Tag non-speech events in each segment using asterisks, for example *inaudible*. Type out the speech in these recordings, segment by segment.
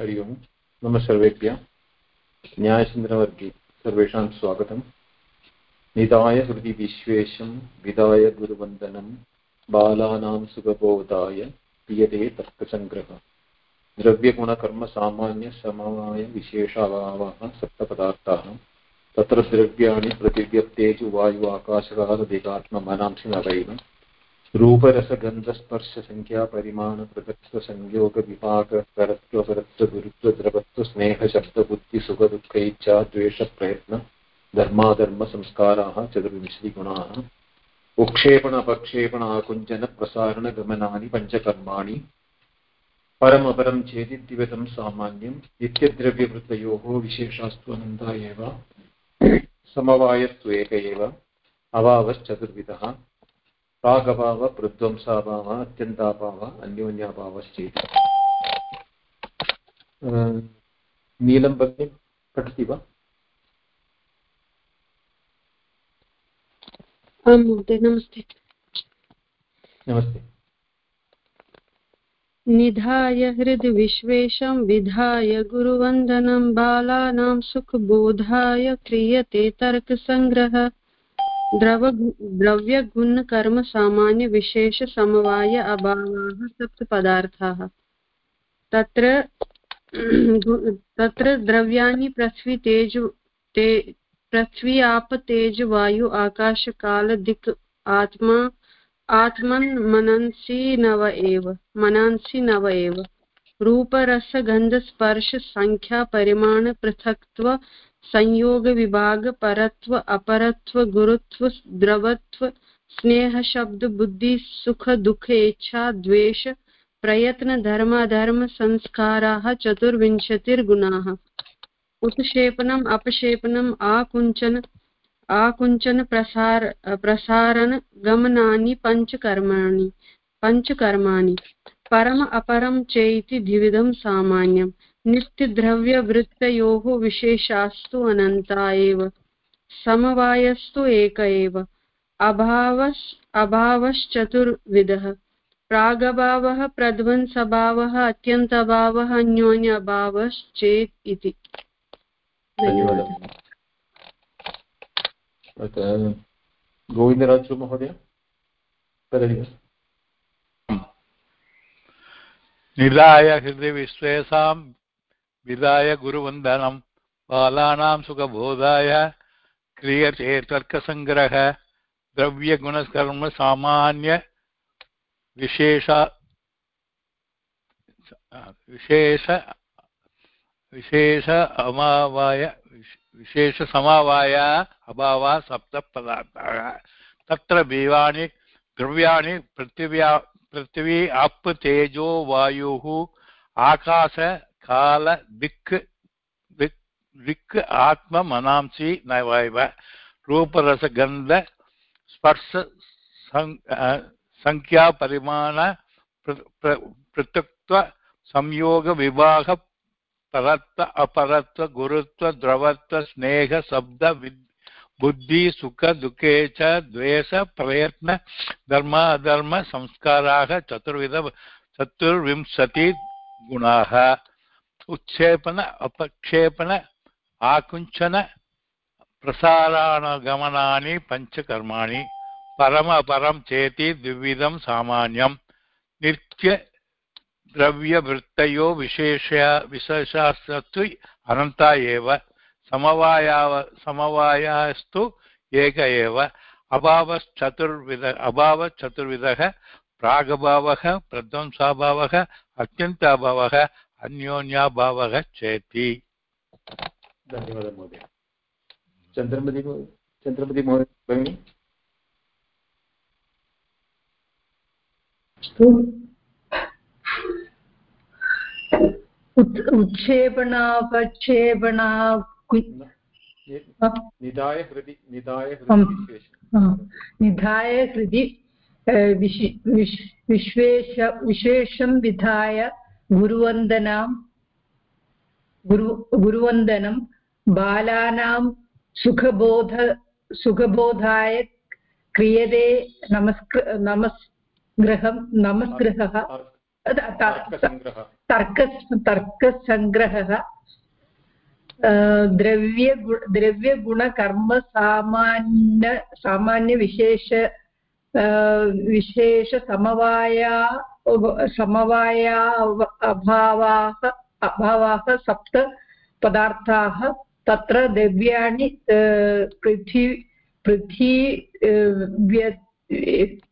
हरि ओम्। नमः सर्वेभ्यः। न्यायचन्द्रवर्गे सर्वेषां स्वागतम्। निधाय हृदि विश्वेशं विधाय गुरुवन्दनं, बालानां सुखबोधाय क्रियते तर्कसङ्ग्रहः। द्रव्यगुणकर्मसामान्यसमवायविशेषाभावः सप्तपदार्थाः। तत्र द्रव्याणि पृथिव्यप्तेजु वायु आकाशकालदेगात्ममनांसि नवैव। रूपरसगन्धस्पर्शसङ्ख्यापरिमाणपृथक्त्वसंयोगविभागकरत्वपरत्वगुरुत्व स्नेहशब्दबुद्धिसुखदुःख इच्छा द्वेषप्रयत्न धर्माधर्मसंस्काराः चतुर्विंशतिगुणाः उक्षेपण अपक्षेपण आकुञ्चनप्रसारणगमनानि पञ्चकर्माणि, परमपरं चेदिद्विवतं सामान्यं नित्यद्रव्यवृत्तयोः विशेषास्तु अनन्ता एव समवायस्तु एक एव, अभावश्चतुर्विधः। प्रागभावः प्रध्वंसाभावः अत्यन्ताभावः अन्योन्याभावश्चेत् नीलं भगिनी पठति वा आं महोदय नमस्ते नमस्ते निधाय हृदि विश्वेशं विधाय गुरुवन्दनं बालानां सुखबोधाय क्रियते तर्कसङ्ग्रहः द्रव द्रव्यगुणकर्मसामान्यविशेषसमवाय अभावाः सप्तपदार्थाः तत्र *clears throat* तत्र द्रव्याणि, पृथ्वी, तेजु, ते, पृथ्वी, आप, तेज, वायु आकाशकाल दिक्, आत्मा, आत्मन् मनन्सि नव एव, मनांसि, नव एव। रूपरसगन्धस्पर्श सङ्ख्या परिमाण, पृथक्त्व संयोग विभाग, परत्व, अपरत्व, गुरुत्व, द्रवत्व, स्नेह शब्द, बुद्धि, सुख, दुख, इच्छा, द्वेष, प्रयत्न धर्म धर्म संस्काराः, चतुर्विंशतिर्गुणाः। उत्क्षेपणम्, अपक्षेपणम्, आकुञ्चन आकुञ्चन प्रसार, प्रसारण, गमनानि, पञ्चकर्माणि पञ्चकर्माणि। परम अपरं चेति द्विविधं सामान्यम्। नित्यद्रव्यवृत्तयोः विशेषास्तु अनन्ता एव समवायस्तु एक एव अभावस् अभावश्चतुर्विधः प्रागभावः प्रध्वंसभावः अत्यन्तभावः अन्योन्य अभावश्चेत् इति गोविन्दराजु महोदय निधाय हृदि विश्वेषां विधाय गुरुवन्दनं बालानां सुखबोधाय। क्रियते तर्कसङ्ग्रह द्रव्यगुणकर्मसामान्य विशेष विशेष विशेष अमावाय। विशेषसमावाय अभावः सप्तपदार्थाः। तत्र बीवानि द्रव्याणि, पृथिव्या, पृथ्वी, अप्, तेजो, वायुः, आकाश काल दिक् दिक् आत्म मनांसि नैव रूपरसगन्ध, स्पर्श सङ्ख्यापरिमाण पृथक्त्व संयोगविभाग परत्व, अपरत्व, गुरुत्व, द्रवत्व, स्नेह, शब्द बुद्धि, सुख, दुखे च, द्वेष, प्रयत्न धर्म अधर्म संस्काराः, चतुर्विध, चतुर्विंशति गुणाः। उत्क्षेपण अपक्षेपण आकुञ्चन प्रसाराणगमनानि पञ्चकर्माणि परमपरं चेति द्विविधं सामान्यं विशेष विशेषास्तु अनन्ता एव, समवायाव, समवायास्तु एक एव। अभावश्चतुर्विध, अभावश्चतुर्विधः, प्रागभावः, प्रध्वंसाभावः, अत्यन्ताभावः अन्योन्याभावः चेति धन्यवादः महोदय। चन्द्रमति चन्द्रमति महोदय भगिनि? उत्क्षेपणापक्षेपणा निधाय हृदि निधाय निधाय हृदि विश्वेश विशेषं विधाय गुरुवन्दनां गुरु गुरुवन्दनं बालानां सुखबोध सुखबोधाय क्रियते नमस्कृ नमस्गृहं नमस्गृहः तर्क तर्कसङ्ग्रहः द्रव्य द्रव्यगुणकर्मसामान्य सामान्यविशेष विशेषसमवाया समवाया अभावाः अभावाः सप्त पदार्थाः तत्र द्रव्याणि पृथि पृथि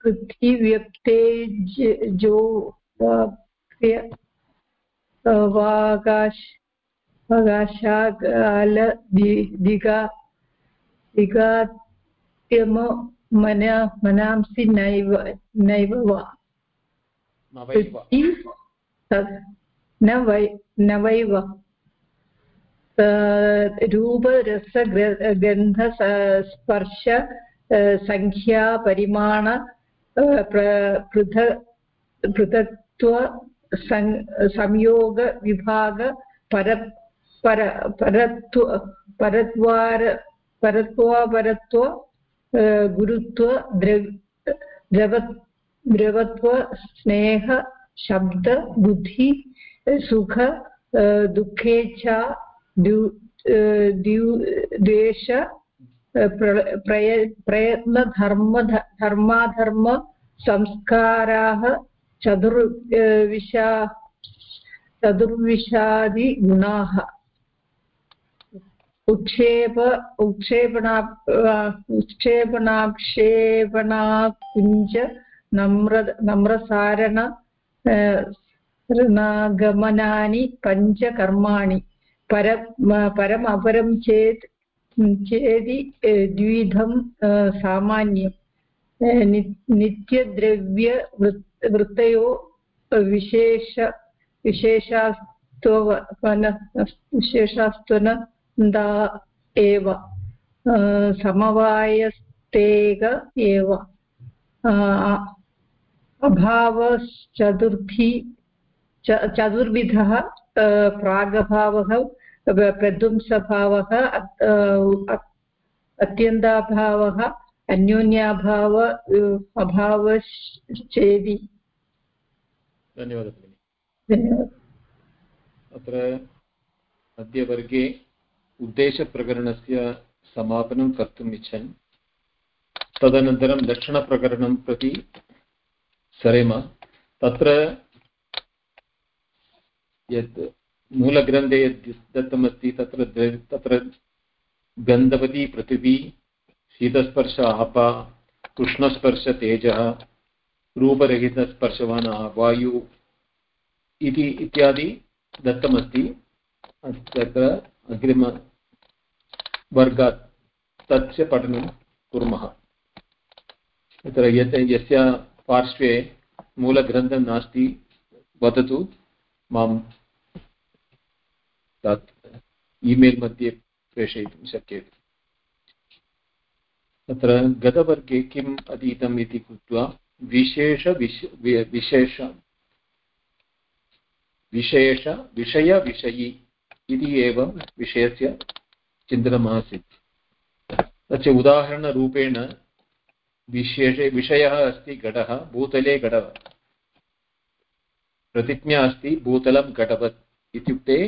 पृथिव्यक्तेजो वाकाश वगाशाकाल दिगा, दिगात्यम मन मनांसि नैव नैव वा न वै न वैव रूपरसगन्ध स्पर्श सङ्ख्या परिमाण पृथ पृथक्त्व संयोगविभाग पर पर परत्व परद्वार परत्वापरत्व गुरुत्व द्रव द्रव द्रवत्व स्नेह शब्द बुद्धि सुख दुःखेच्छा द्वेष प्रयत्नधर्म धर्माधर्म संस्काराः चतुर्विशा चतुर्विशादिगुणाः उत्क्षेप उत्क्षेपणा उत्क्षेपणाक्षेपणाकुञ्ज नम्र, नम्रसारण ऋणागमनानि, पञ्चकर्माणि पर परमपरं चेत्, चेदि द्विधं सामान्यं नित्यद्रव्यवृत्तयो विशेष विशेषास्त्ववन विशेषास्त्वनन्दा एव समवायस्तेग एव अभावश्चतुर्थी चतुर्विधः प्रागभावः प्रध्वंसभावः अत्यन्ताभावः अन्योन्याभाव अभावश्चेदि। धन्यवादः धन्यवादः। अत्र अद्य वर्गे उद्देशप्रकरणस्य समापनं कर्तुम् इच्छन्। तदनन्तरं लक्षणप्रकरणं प्रति सरेम। तत्र यत् मूलग्रन्थे यद् दत्तमस्ति, तत्र तत्र गन्धवती पृथिवी, शीतस्पर्श आपा कृष्णस्पर्श तेजः रूपरहितस्पर्शवान् वायु इति इत्यादि दत्तमस्ति। तत्र अग्रिमवर्गात् तस्य पठनं कुर्मः। तत्र यत् यस्य पार्श्वे मूलग्रन्थं नास्ति, वदतु माँ तत् ईमेल् मध्ये प्रेषयितुं शक्यते। तत्र गतवर्गे किम् अधीतम् इति कृत्वा विशेष विशेष विशेष, विषयविषयी इति एव विषयस्य चिन्तनमासीत् तस्य उदाहरणरूपेण विशेषे विषयः अस्ति घटः, भूतले घटः। प्रतिज्ञा अस्ति भूतलं घटवत् इत्युक्ते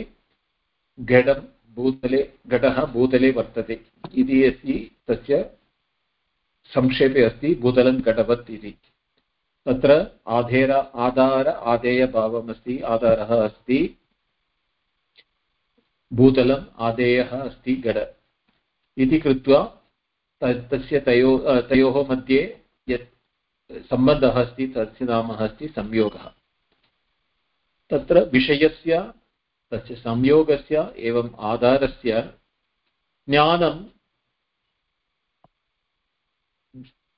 घटं भूतले घटः भूतले वर्तते इति अस्ति, तस्य संक्षेपे अस्ति भूतलं घटवत् इति। तत्र आधेर आधार आधेयभावमस्ति आधारः अस्ति। भूतलम् आधेयः अस्ति घट इति कृत्वा तस्य तयो तयोः मध्ये यत् सम्बन्धः अस्ति, तस्य नाम अस्ति संयोगः। तत्र विषयस्य, तस्य संयोगस्य एवम् आधारस्य ज्ञानं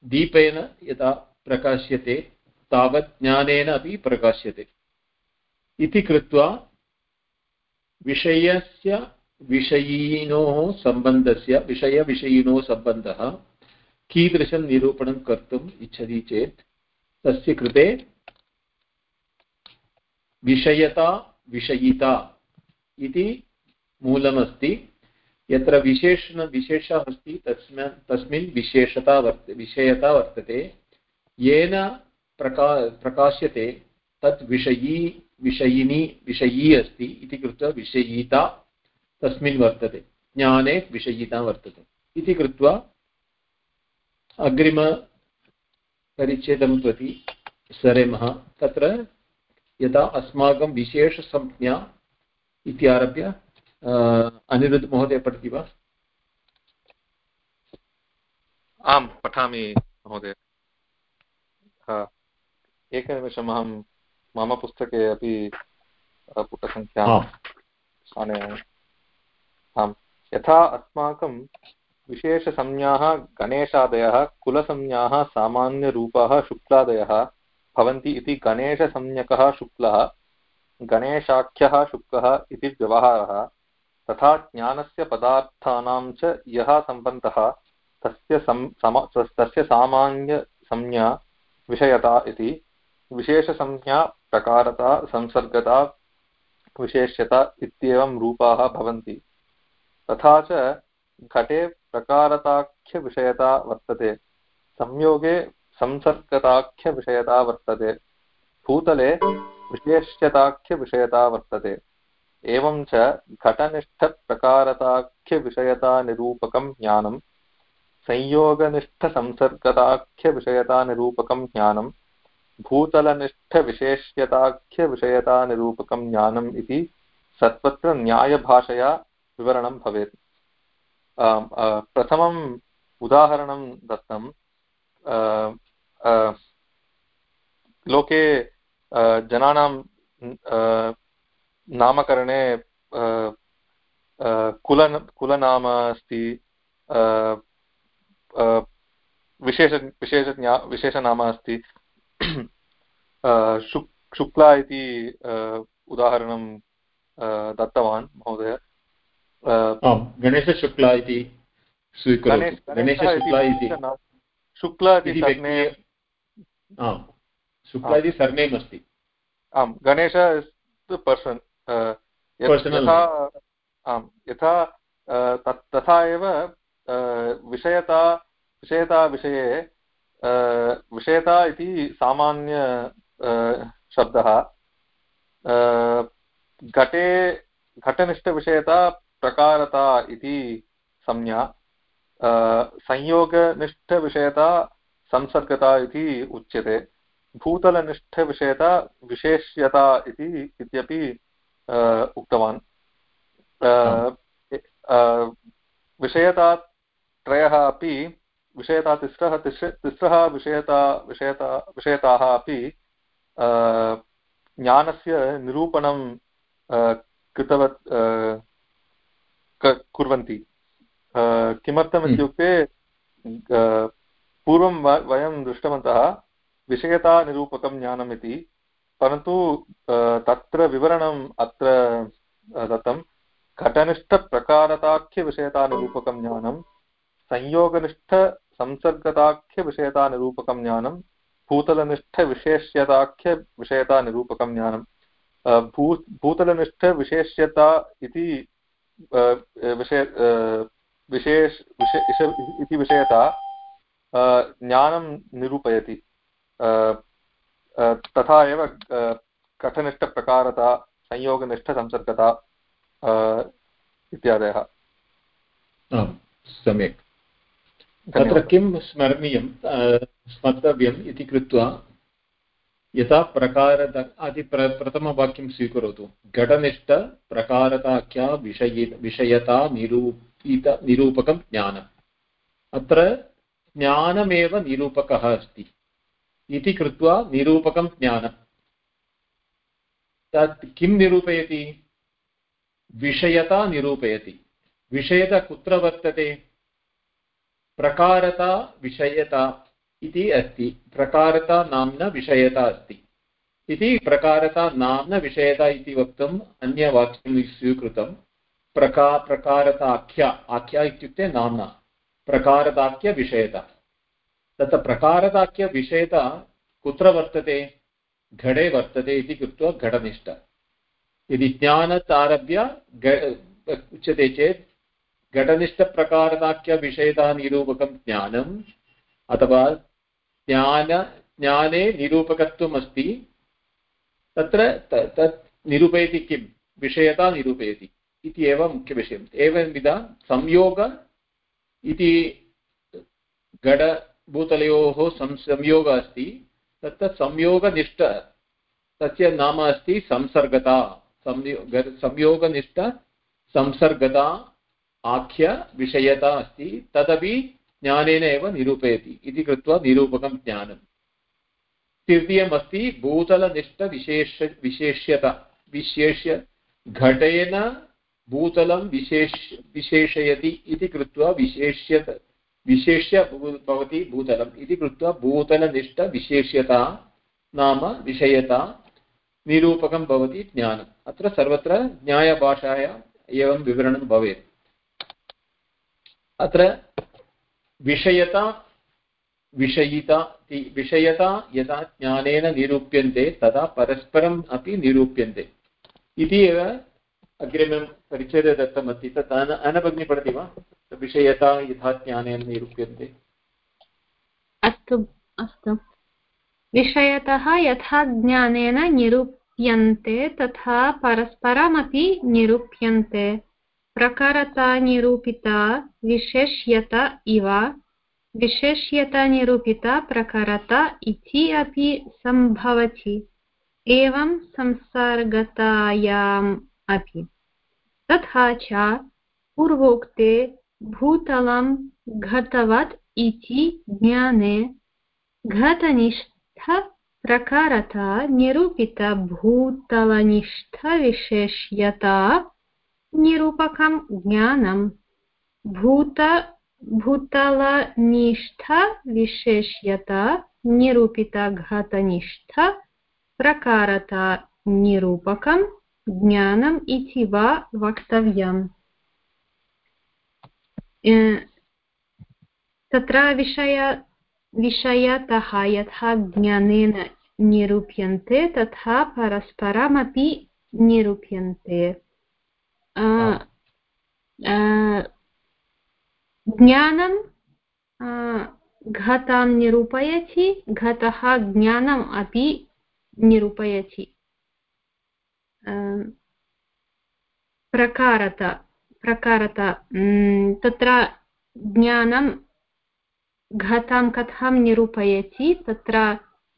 दीपेन यथा प्रकाश्यते, तावत् ज्ञानेन अपि प्रकाश्यते। इति कृत्वा विषयस्य विषयिनोः सम्बन्धस्य विषयविषयिनोः सम्बन्धः कीदृशं निरूपणं कर्तुम् इच्छति चेत् तस्य कृते विषयता, विषयिता इति मूलमस्ति। यत्र विशेषण, विशेषः अस्ति, तस्मिन् तस्मिन् विशेषता वर्त, विषयता वर्तते। येन प्रका, प्रकाश्यते तत् विषयी विषयिनी, विषयी अस्ति इति कृत्वा विषयिता तस्मिन् वर्तते। ज्ञाने विषयिता वर्तते। इति कृत्वा अग्रिमपरिच्छेदं प्रति सरेमः। तत्र यदा अस्माकं विशेषसंज्ञा इत्यारभ्य अनिरुद्धमहोदय पठति वा? आं पठामि महोदय। एकनिमिषम् अहं मम पुस्तके अपि पुटसङ्ख्याम् आनयामि। आम्। यथा अस्माकं विशेषसंज्ञाः गणेशादयः कुलसंज्ञाः सामान्यरूपाः शुक्लादयः भवन्ति इति गणेशसंज्ञकः शुक्लः गणेशाख्यः शुक्लः इति व्यवहारः तथा ज्ञानस्य पदार्थानां च यः सम्बन्धः तस्य सम तस्य सामान्यसंज्ञा विषयता इति विशेषसंज्ञा प्रकारता, संसर्गता, विशेष्यता इत्येवं रूपाः भवन्ति। तथा च घटे प्रकारताख्यविषयता वर्तते। संयोगे संसर्गताख्यविषयता वर्तते। भूतले विशेष्यताख्यविषयता वर्तते। एवं च घटनिष्ठप्रकारताख्यविषयतानिरूपकं ज्ञानं, संयोगनिष्ठसंसर्गताख्यविषयतानिरूपकं ज्ञानं भूतलनिष्ठविशेष्यताख्यविषयतानिरूपकं ज्ञानम् इति सत्वत्र न्यायभाषया विवरणं भवेत्। प्रथमम् उदाहरणं दत्तं लोके जनानां नामकरणे कुल कुलनाम अस्ति विशेष विशेषज्ञा विशेषनाम अस्ति। शुक् शुक्ला इति उदाहरणं दत्तवान् महोदय। गणेशशुक्ला इति गणेशशुक्ला इति। शुक्ला इति शुक्ला इति सर्नेम् अस्ति। आम् गणेश पर्सन्। यथा आम् यथा तथा एव विषयता विषयताविषये विषयता इति सामान्य शब्दः। घटे घटनिष्ठविषयता प्रकारता इति संज्ञा। संयोगनिष्ठविषयता संसर्गता इति उच्यते। भूतलनिष्ठविषयता विशेष्यता इति इत्यपि उक्तवान्। विषयतात्रयः अपि विषयता तिस्रः तिस्रः विषयता विषयता विषयताः अपि ज्ञानस्य निरूपणं कृतवत् कुर्वन्ति। किमर्थम् इत्युक्ते पूर्वं वयं दृष्टवन्तः विषयतानिरूपकं ज्ञानम् इति परन्तु तत्र विवरणम् अत्र दत्तं घटनिष्ठप्रकारताख्यविषयतानिरूपकं ज्ञानं संयोगनिष्ठसंसर्गताख्यविषयतानिरूपकं ज्ञानं, भूतलनिष्ठविशेष्यताख्यविषयतानिरूपकं ज्ञानं। भू, भूतलनिष्ठविशेष्यता इति विषय विशेष इति विषयता ज्ञानं निरूपयति। तथा एव कठनिष्ठप्रकारता, संयोगनिष्ठसंसर्गता इत्यादयः। सम्यक्। तत्र किं स्मरणीयं स्मर्तव्यम् इति कृत्वा यथा प्रकार आदि प्र प्रथमवाक्यं स्वीकरोतु। घटनिष्ठप्रकारताख्या विषयि विषयता निरूपित निरूपकं ज्ञानम्। अत्र ज्ञानमेव निरूपकः अस्ति इति कृत्वा निरूपकं ज्ञानम्। तत् किं निरूपयति? विषयता निरूपयति। विषयता कुत्र वर्तते? प्रकारता विषयता इति अस्ति। प्रकारता नाम्ना विषयता अस्ति। इति प्रकारता नाम्ना विषयता इति वक्तुम् अन्यवाक्यं स्वीकृतं। प्रका प्रकारताख्या आख्या इत्युक्ते नाम्ना। प्रकारताख्यविषयता तत्र प्रकारताख्यविषयता कुत्र वर्तते? घटे वर्तते इति कृत्वा घटनिष्ठ यदि ज्ञानात् आरभ्य उच्यते चेत् घटनिष्ठप्रकारताख्यविषयतानिरूपकं ज्ञानम् अथवा ज्ञान ज्ञाने निरूपकत्वम् अस्ति तत्र तत् निरूपयति किं विषयता निरूपयति इति एव मुख्यविषयम् एवंविध संयोग इति घटभूतलयोः सं संयोगः अस्ति तत्र संयोगनिष्ठ तस्य नाम अस्ति संसर्गता संयोगनिष्ठ संसर्गता आख्य विषयता अस्ति, तदपि ज्ञानेन एव निरूपयति इति कृत्वा निरूपकं ज्ञानम्। तृतीयमस्ति भूतलनिष्ठविशेष विशेष्यता। विशेष्य घटेन भूतलं विशेष विशेषयति इति कृत्वा विशेष्यत विशेष्य भवति भूतलम् इति कृत्वा भूतलनिष्ठविशेष्यता नाम विषयता निरूपकं भवति ज्ञानम्। अत्र सर्वत्र न्यायभाषायाम् एवं विवरणं भवेत्। अत्र विषयता, विषयिता विषयता यदा ज्ञानेन निरूप्यन्ते तदा परस्परम् अपि निरूप्यन्ते। इति एव अग्रिमं परिचये दत्तमस्ति तत् अन अनभगिनी पठति वा? विषयता यथा ज्ञानेन निरूप्यन्ते। अस्तु अस्तु। विषयतः यथा ज्ञानेन निरूप्यन्ते, तथा परस्परमपि निरूप्यन्ते। प्रकारता निरूपिता विशेष्यत इव विशेष्यता निरूपिता प्रकारता इति अपि सम्भवति, एवं संसर्गतायाम् अपि। तथा च पूर्वोक्ते भूतलं घटवत् इति ज्ञाने घटनिष्ठ प्रकारता निरूपिता भूतलनिष्ठविशेष्यता निरूपकं ज्ञानं भूत भूतलनिष्ठविशेष्यता निरूपिता घटनिष्ठ प्रकारता निरूपकं ज्ञानम् इति वा वक्तव्यम्। तत्र विषय, विषयतः यथा ज्ञानेन निरूप्यन्ते, तथा परस्परमपि निरूप्यन्ते। ज्ञानं घतां निरूपयति घतः ज्ञानम् अपि निरूपयति प्रकारता प्रकारता तत्र ज्ञानं घतां कथं निरूपयति तत्र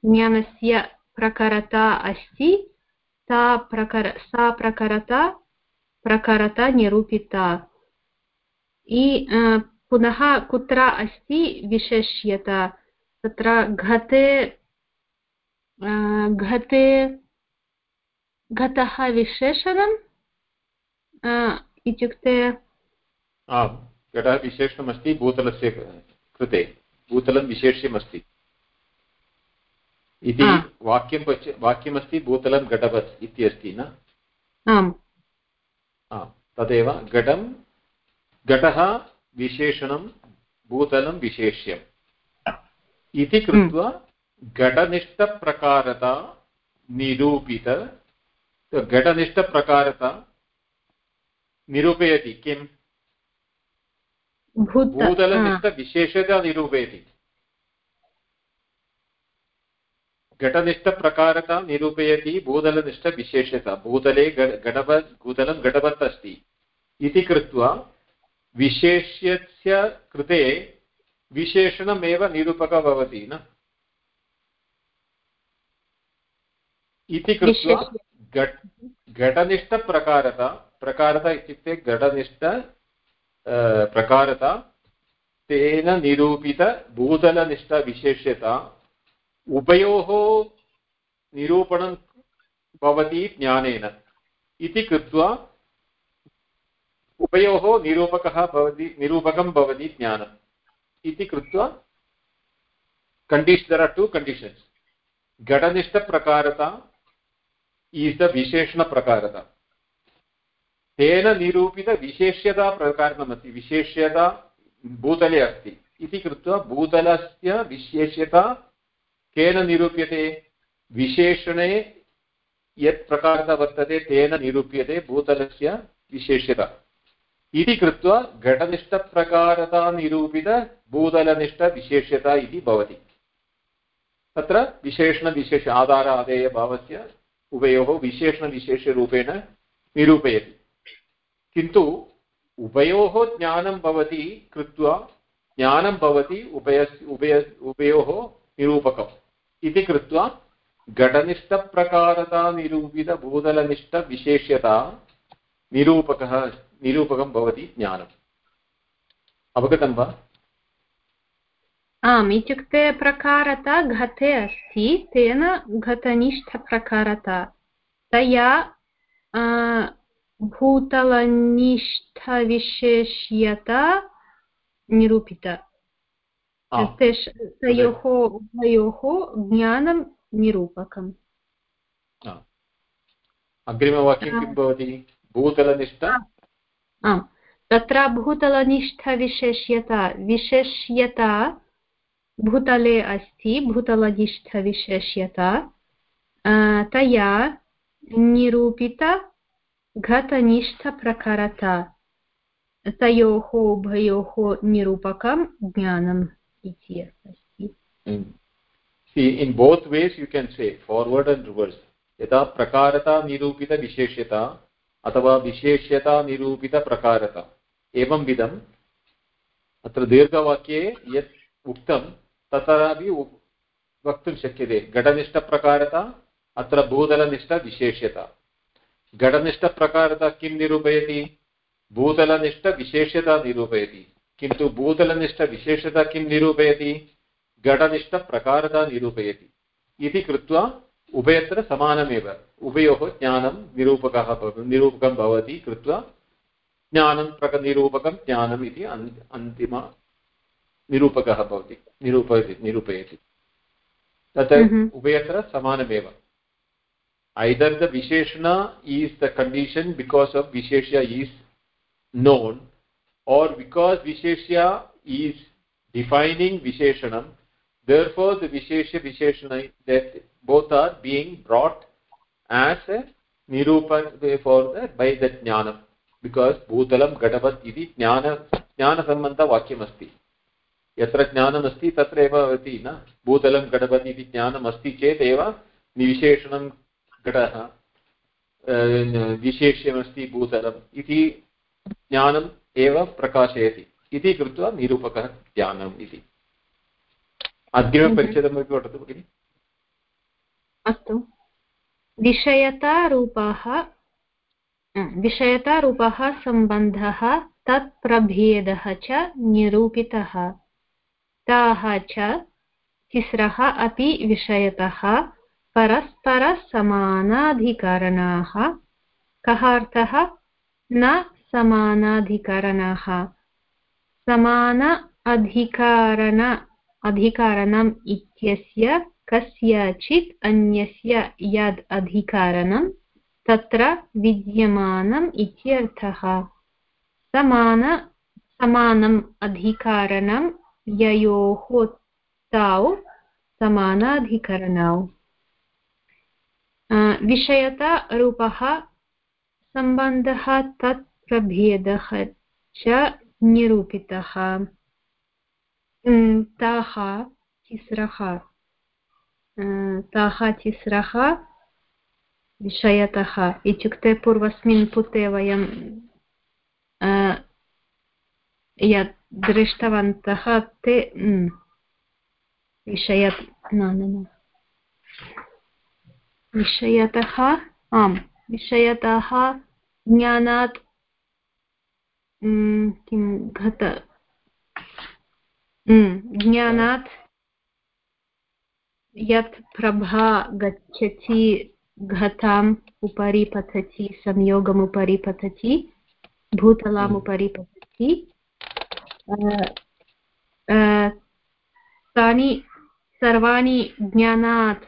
ज्ञानस्य प्रकारता अस्ति सा प्रकार सा प्रकारता प्रकारता निरूपिता पुनः कुत्र अस्ति विशेष्यता तत्र घते घते घतः विशेषणम् इत्युक्ते आम् घटः विशेषणमस्ति भूतलस्य कृते भूतलं विशेष्यमस्ति इति वाक्यं पश्य वाक्यमस्ति भूतलं घटवत् इति अस्ति न आम् तदेव घटं घटः विशेषणं भूतलं विशेष्यम् इति कृत्वा घटनिष्ठप्रकारता निरूपित घटनिष्ठप्रकारता निरूपयति किम् भूतलनिष्ठविशेषता निरूपयति घटनिष्ठप्रकारता निरूपयति भूतलनिष्ठविशेषता भूतले घटवत् भूतलं घटवत् अस्ति इति कृत्वा विशेष्यस्य कृते विशेषणमेव निरूपकः भवति न? इति कृत्वा घटनिष्ठप्रकारता प्रकारता इत्युक्ते घटनिष्ठ प्रकारता तेन निरूपितभूतलनिष्ठविशेष्यता उभयोः निरूपणं भवति ज्ञानेन। इति कृत्वा उभयोः निरूपकः भवति, निरूपकं भवति ज्ञानम्। इति कृत्वा कण्डीस् दर् आर् टु कण्डीशन्स् घटनिष्ठप्रकारता ईस् द विशेषणप्रकारता। तेन निरूपितविशेष्यता विशेष्यता भूतले अस्ति। इति कृत्वा भूतलस्य विशेष्यता केन निरूप्यते। विशेषणे यत् प्रकारः वर्तते, तेन निरूप्यते भूतलस्य विशेष्यता इति कृत्वा घटनिष्ठप्रकारता इति भवति। तत्र विशेषणविशेष आधार आदेयभावस्य उभयोः विशेषणविशेषरूपेण निरूपयति। किन्तु उभयोः ज्ञानं भवति कृत्वा ज्ञानं भवति उभय उभय उभयोः निरूपकम्। इति कृत्वा घटनिष्ठप्रकारतानिरूपितभूतलनिष्ठविशेष्यता निरूपकः, निरूपकं भवति ज्ञानम् अवगतं वा? आम्, इत्युक्ते प्रकारता घटे अस्ति, तेन घटनिष्ठप्रकारता। तया भूतलनिष्ठविशेष्यता निरूपिता। तयोः उभयोः ज्ञानं निरूपकम् अग्रिमवाक्यं किं भवति भूतलनिष्ठ आम् तत्र भूतलनिष्ठविशेष्यता विशेष्यता भूतले अस्ति भूतलनिष्ठविशेष्यता तया निरूपितघटनिष्ठप्रकारता तयोः उभयोः निरूपकं ज्ञानम् इति अस्ति See, in both ways you can say forward and reverse. यथा प्रकारतानिरूपितविशेष्यता अथवा विशेष्यतानिरूपितप्रकारता एवं विधम् अत्र दीर्घवाक्ये यत् उक्तं तत्रापि वक्तुं शक्यते। घटनिष्ठप्रकारता अत्र भूतलनिष्ठविशेष्यता घटनिष्ठप्रकारता किं निरूपयति? भूतलनिष्ठविशेष्यता निरूपयति। किन्तु भूतलनिष्ठविशेषता किं निरूपयति? घटनिष्ठप्रकारता निरूपयति। इति कृत्वा उभयत्र समानमेव। उभयोः ज्ञानं निरूपकः निरूपकं भवति कृत्वा ज्ञानं प्रकनिरूपकं ज्ञानम् इति अन्तिम निरूपकः भवति। निरूपयति निरूपयति। तत् उभयत्र समानमेव। either the visheshana is the condition because of visheshya is known or because visheshya is defining visheshanam therefore the visheshya visheshana that both are being brought as a nirupan for the by the jnana because bhutalam gatavat iti jnana jnana sambandha vakyam ज्ञानसम्बन्धवाक्यमस्ति यत्र ज्ञानमस्ति तत्र एव भवति न भूतलं घटवत् इति ज्ञानम् अस्ति चेत् एव विशेषणं घटः विशेष्यमस्ति भूतलम् इति ज्ञानम् एव प्रकाशयति इति कृत्वा निरूपकः ज्ञानम् इति। अग्रिमपरिच्छेदमपि पठतु भगिनि? अस्तु। विषयतारूपः विषयतारूपः सम्बन्धः तत्प्रभेदः च निरूपितः। ताः च तिस्रः अपि विषयतः परस्परसमानाधिकरणाः। कः अर्थः? न समानाधिकरणाः। समान अधिकारण अधिकारणम् इत्यस्य कस्यचित् अन्यस्य यद् अधिकारणं, तत्र विद्यमानम् इत्यर्थः। समान, समानम् अधिकारणं ययोः तौ समानाधिकरणौ विषयतारूपः सम्बन्धः तत् प्रभेदः च निरूपितः। ताः तिस्रः। ताः तिस्रः विषयतः। इत्युक्ते पूर्वस्मिन् पुटे वयं यत् दृष्टवन्तः ते विषय न न। विषयतः, आम्, विषयतः ज्ञानात् किं घट ज्ञानात् यत् प्रभा गच्छति घटाम् उपरि पतति संयोगम् उपरि पतति भूतलाम् उपरि पतति। तानि सर्वाणि ज्ञानात्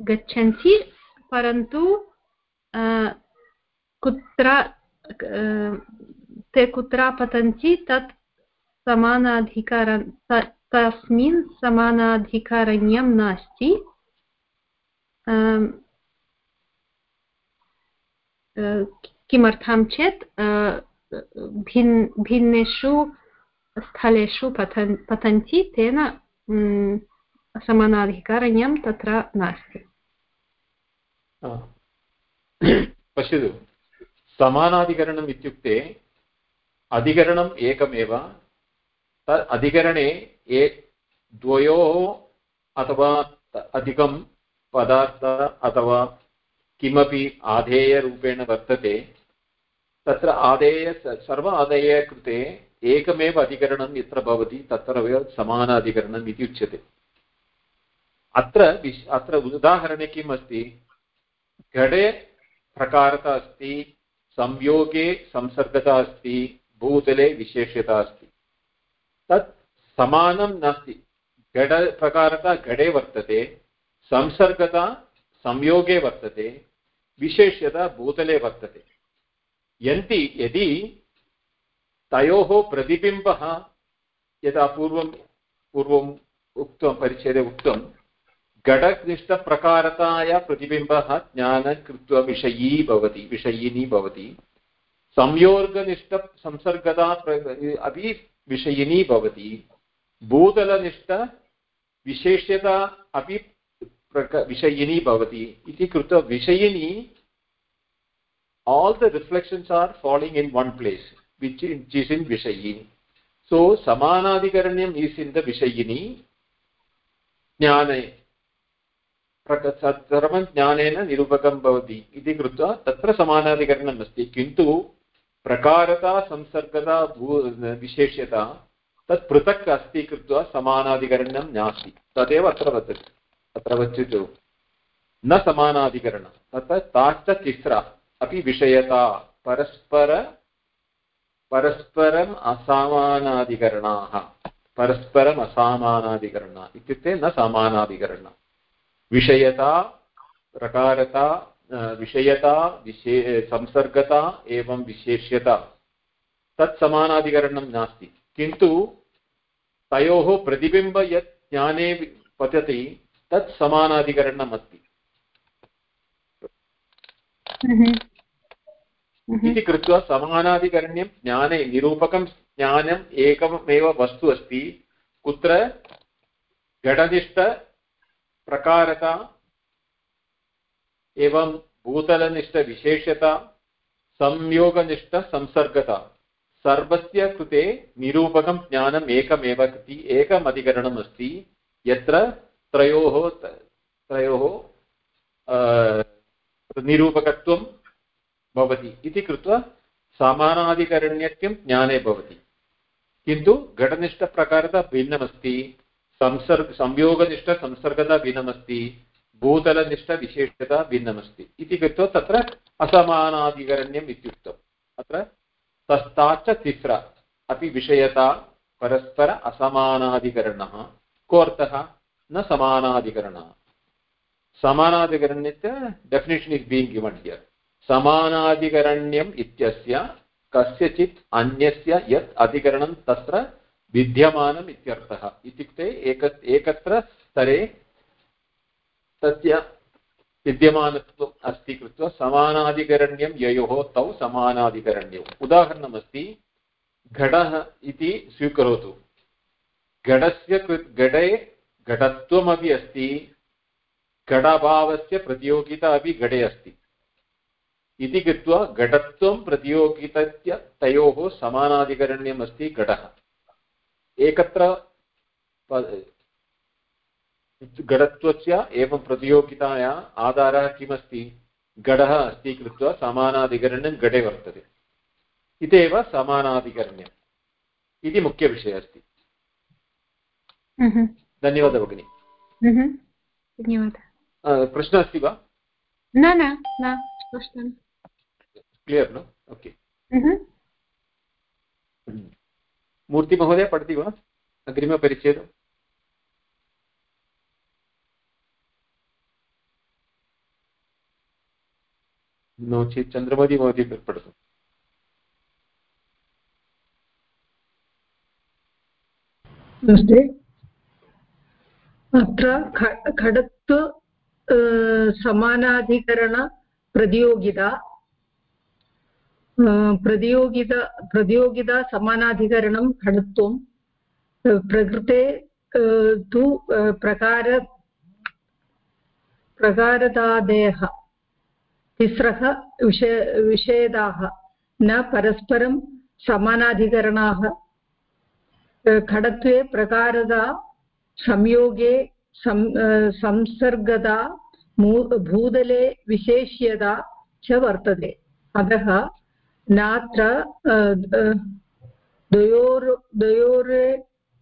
गच्छन्ति परन्तु कुत्र ते कुत्र पतन्ति तत् समानाधिकार तस्मिन् समानाधिकारण्यं नास्ति किमर्थं चेत् भिन् भिन्नेषु स्थलेषु पतन् पतन्ति तेन समानाधिकारण्यं तत्र नास्ति पश्यतु समानाधिकरणम् इत्युक्ते अधिकरणम् एकमेव। तत् अधिकरणे ए द्वयोः अथवा अधिकं पदार्थ अथवा किमपि आधेयरूपेण वर्तते, तत्र आदेय सर्व आदेय कृते एकमेव अधिकरणं यत्र भवति तत्र समान अधिकरणम् इति उच्यते। अत्र अत्र उदाहरणे किम् अस्ति? घटे प्रकारता अस्ति, संयोगे संसर्गता अस्ति भूतले विशेष्यता अस्ति। तत् समानं नास्ति। घटप्रकारता घटे वर्तते, संसर्गता संयोगे वर्तते, विशेष्यता भूतले वर्तते। यन्ति यदि तयोः प्रतिबिम्बः यदा पूर्वं पूर्वम् उक्तं, परिच्छेदे उक्तं, घटनिष्ठप्रकारताया प्रतिबिम्बः ज्ञानं विषयी भवति, विषयिनी भवति। संयोगनिष्ठ संसर्गता अपि विषयिणी भवति। भूतलनिष्ठ विशेष्यता अपि विषयिणी भवति इति कृत्वा विषयिणी all the reflections are falling in one place which is in विषयी सो समानाधिकरण्यम् इस् इन् द विषयिणी ज्ञाने सर्वं ज्ञानेन निरूपकं भवति इति कृत्वा तत्र समानाधिकरणम् अस्ति किन्तु प्रकारता संसर्गता भू, विशेष्यता तत् पृथक् अस्ति कृत्वा समानाधिकरणं नास्ति। तदेव अत्र वदति। अत्र वच्यतु। न समानाधिकरणं। तत्र ताश्च तिस्रा। अपि विषयता। परस्पर, परस्परम् असमानाधिकरणाः। परस्परम् असामानाधिकरणा। इत्युक्ते न समानाधिकरण। विषयता, प्रकारता विषयता विशे संसर्गता एवं विशेष्यता। तत् समानाधिकरणं नास्ति। किन्तु तयोः प्रतिबिम्ब यत् ज्ञाने पतति तत् समानाधिकरणम् अस्ति। इति कृत्वा समानाधिकरण्यं ज्ञाने निरूपकं ज्ञानम् एकमेव वस्तु अस्ति। कुत्र? घटनिष्ठप्रकारता एवं भूतलनिष्ठविशेषता संयोगनिष्ठसंसर्गता सर्वस्य कृते निरूपकं ज्ञानम् एकमेव इति एकम् अधिकरणम् अस्ति यत्र त्रयोः त्रयोः निरूपकत्वं भवति। इति कृत्वा समानाधिकरण्यत्वं ज्ञाने भवति। किन्तु घटनिष्ठप्रकारता भिन्नमस्ति। संसर्ग संयोगनिष्ठसंसर्गता भिन्नमस्ति। भूतलनिष्ठविशेषता भिन्नमस्ति। इति कृत्वा तत्र असमानाधिकरण्यम् इत्युक्तम्। अत्र तस्ताच्च तिस्रा। अपि विषयता परस्पर असमानाधिकरणः। कोऽर्थः न समानाधिकरणः। समानाधिकरण्यस्य definition is being given here समानाधिकरण्यम् इत्यस्य कस्यचित् अन्यस्य यत् अधिकरणं तत्र विद्यमानम् इत्यर्थः। इत्युक्ते एक एकत्र स्तरे तस्य विद्यमानत्वम् अस्ति कृत्वा समानाधिकरण्यं ययोः तौ समानाधिकरण्यौ उदाहरणमस्ति, घटः इति स्वीकरोतु। घटस्य घटे घटत्वमपि अस्ति, घटाभावस्य प्रतियोगिता अपि घटे अस्ति। इति कृत्वा घटत्वं प्रतियोगितस्य तयोः समानाधिकरण्यम् घटः। एकत्र घटत्वस्य एवं प्रतियोगिताया आधारः किमस्ति? घटः अस्ति कृत्वा समानाधिकरण्यं घटे वर्तते। इत्येव समानाधिकरण्यम् इति मुख्यविषयः अस्ति। धन्यवादः भगिनि। धन्यवादः। प्रश्नः अस्ति वा? न न स्पष्टम्। क्लियर् न? ओके। मूर्तिमहोदय पठति वा? अग्रिमपरिच्छेदम् नो चेत् चन्द्रमति पठतु नमस्ते। अत्र खडत्व समानाधिकरणप्रतियोगिता प्रतियोगिता। प्रतियोगिता समानाधिकरणं खडत्वं प्रकृते तु प्रकार प्रकारतादयः तिस्रः विषय विषेदाः न परस्परं समानाधिकरणाः। खडत्वे प्रकारदा, संयोगे, सं संसर्गदा भूतले विशेष्यता च वर्तते। अतः नात्र द्वयोर्, द्वयोरे,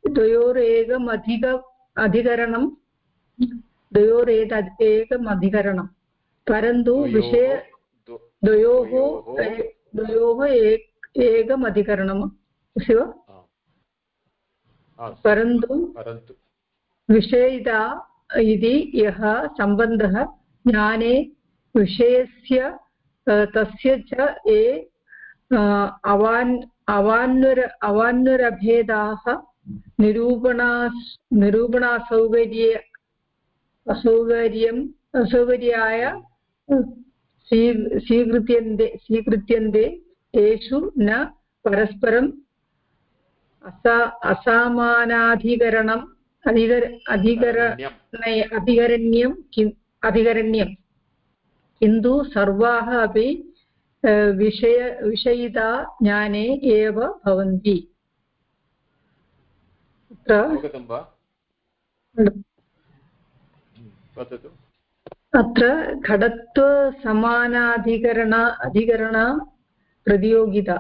द्वयोरेकमधिक, अधिकरणं द्वयोरेक एकम् अधिकरणं परन्तु विषय द्वयोः द्वयोः एकम् अधिकरणम् अस्ति वा परन्तु विषयिता इति यः सम्बन्धः ज्ञाने विषयस्य तस्य च ये अवान् अवान्नुर अवान्नुरभेदाः निरूपणा निरूपणासौकर्ये असौकर्यम् असौकर्याय स्वीकृत्यन्ते स्वीकृत्यन्ते तेषु न परस्परम् असा असामानाधिकरणम् अधिकर अधिकर अधिकरण्यं किम् अधिकरण्यं किन्तु सर्वाः अपि विषय विषयिता ज्ञाने एव भवन्ति। वदतु। अत्र घटत्वसमानाधिकरण अधिकरण प्रतियोगिता।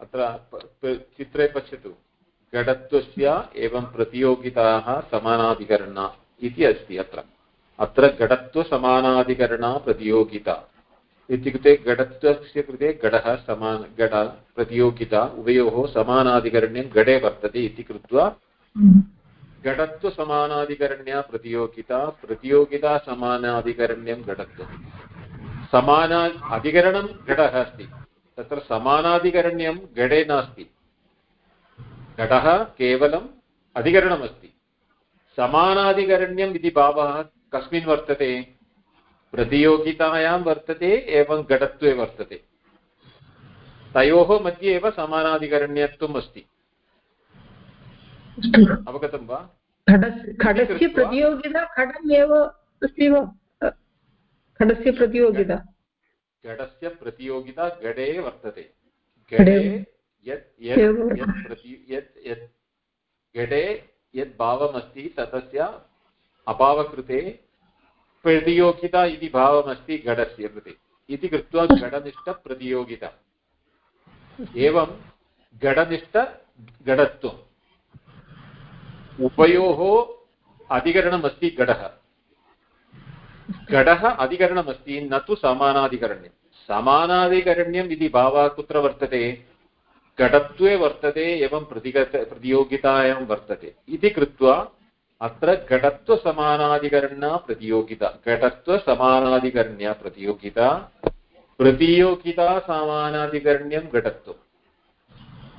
अत्र चित्रे पश्यतु। घटत्वस्य एवं प्रतियोगिताः समानाधिकरण इति अस्ति अत्र। अत्र घटत्वसमानाधिकरणा प्रतियोगिता। इत्युक्ते घटत्वस्य कृते घटः समान घट प्रतियोगिता उभयोः समानाधिकरण्यं घटे वर्तते इति कृत्वा घटत्वसमानाधिकरण्या प्रतियोगिता प्रतियोगिता समानाधिकरण्यं घटत्वं समाना अधिकरणं घटः अस्ति तत्र समानाधिकरण्यं घटे नास्ति घटः केवलम् अधिकरणमस्ति समानाधिकरण्यम् इति भावः कस्मिन् वर्तते प्रतियोगितायां वर्तते एवं घटत्वे वर्तते तयोः मध्ये एव समानाधिकरण्यत्वम् अस्ति अवगतं वा? खडस्य प्रतियोगिता खडम् एव अस्ति वा खडस्य प्रतियोगिता। घटस्य प्रतियोगिता घटे वर्तते। घटे यत् यत् घटे यत् भावमस्ति ततस्य अभावकृते प्रतियोगिता इति भावमस्ति घटस्य कृते। इति कृत्वा घटनिष्ठप्रतियोगिता एवं घटनिष्ठघटत्वम् उभयोः अधिकरणमस्ति घटः घटः अधिकरणमस्ति, न तु समानाधिकरण्यं समानाधिकरण्यम् इति भावः कुत्र वर्तते? घटत्वे वर्तते, एवं प्रतिगत, प्रतियोगितायां वर्तते। इति कृत्वा अत्र घटत्वसमानाधिकरण्या प्रतियोगिता घटत्वसमानाधिकरण्या प्रतियोगिता प्रतियोगिता समानाधिकरण्यं घटत्वं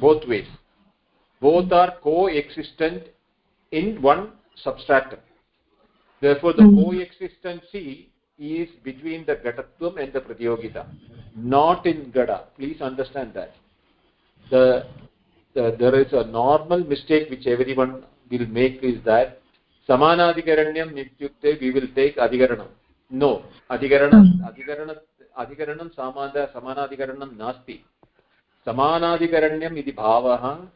both ways. Both are coexistent in one substratum. Therefore, the hmm. coexistency is between the Gatatvam and the Pratyogita, not in Gada. Please understand that. The, the, there is a normal mistake which everyone will make is that samana Samanadhikaranyam Nityukte, we will take Adhikaranam. No, Adhikaranam, Adhikarana, Adhikaranam Samana, Adhikaranam Nasti. Samanadhikaranyam iti bhavaha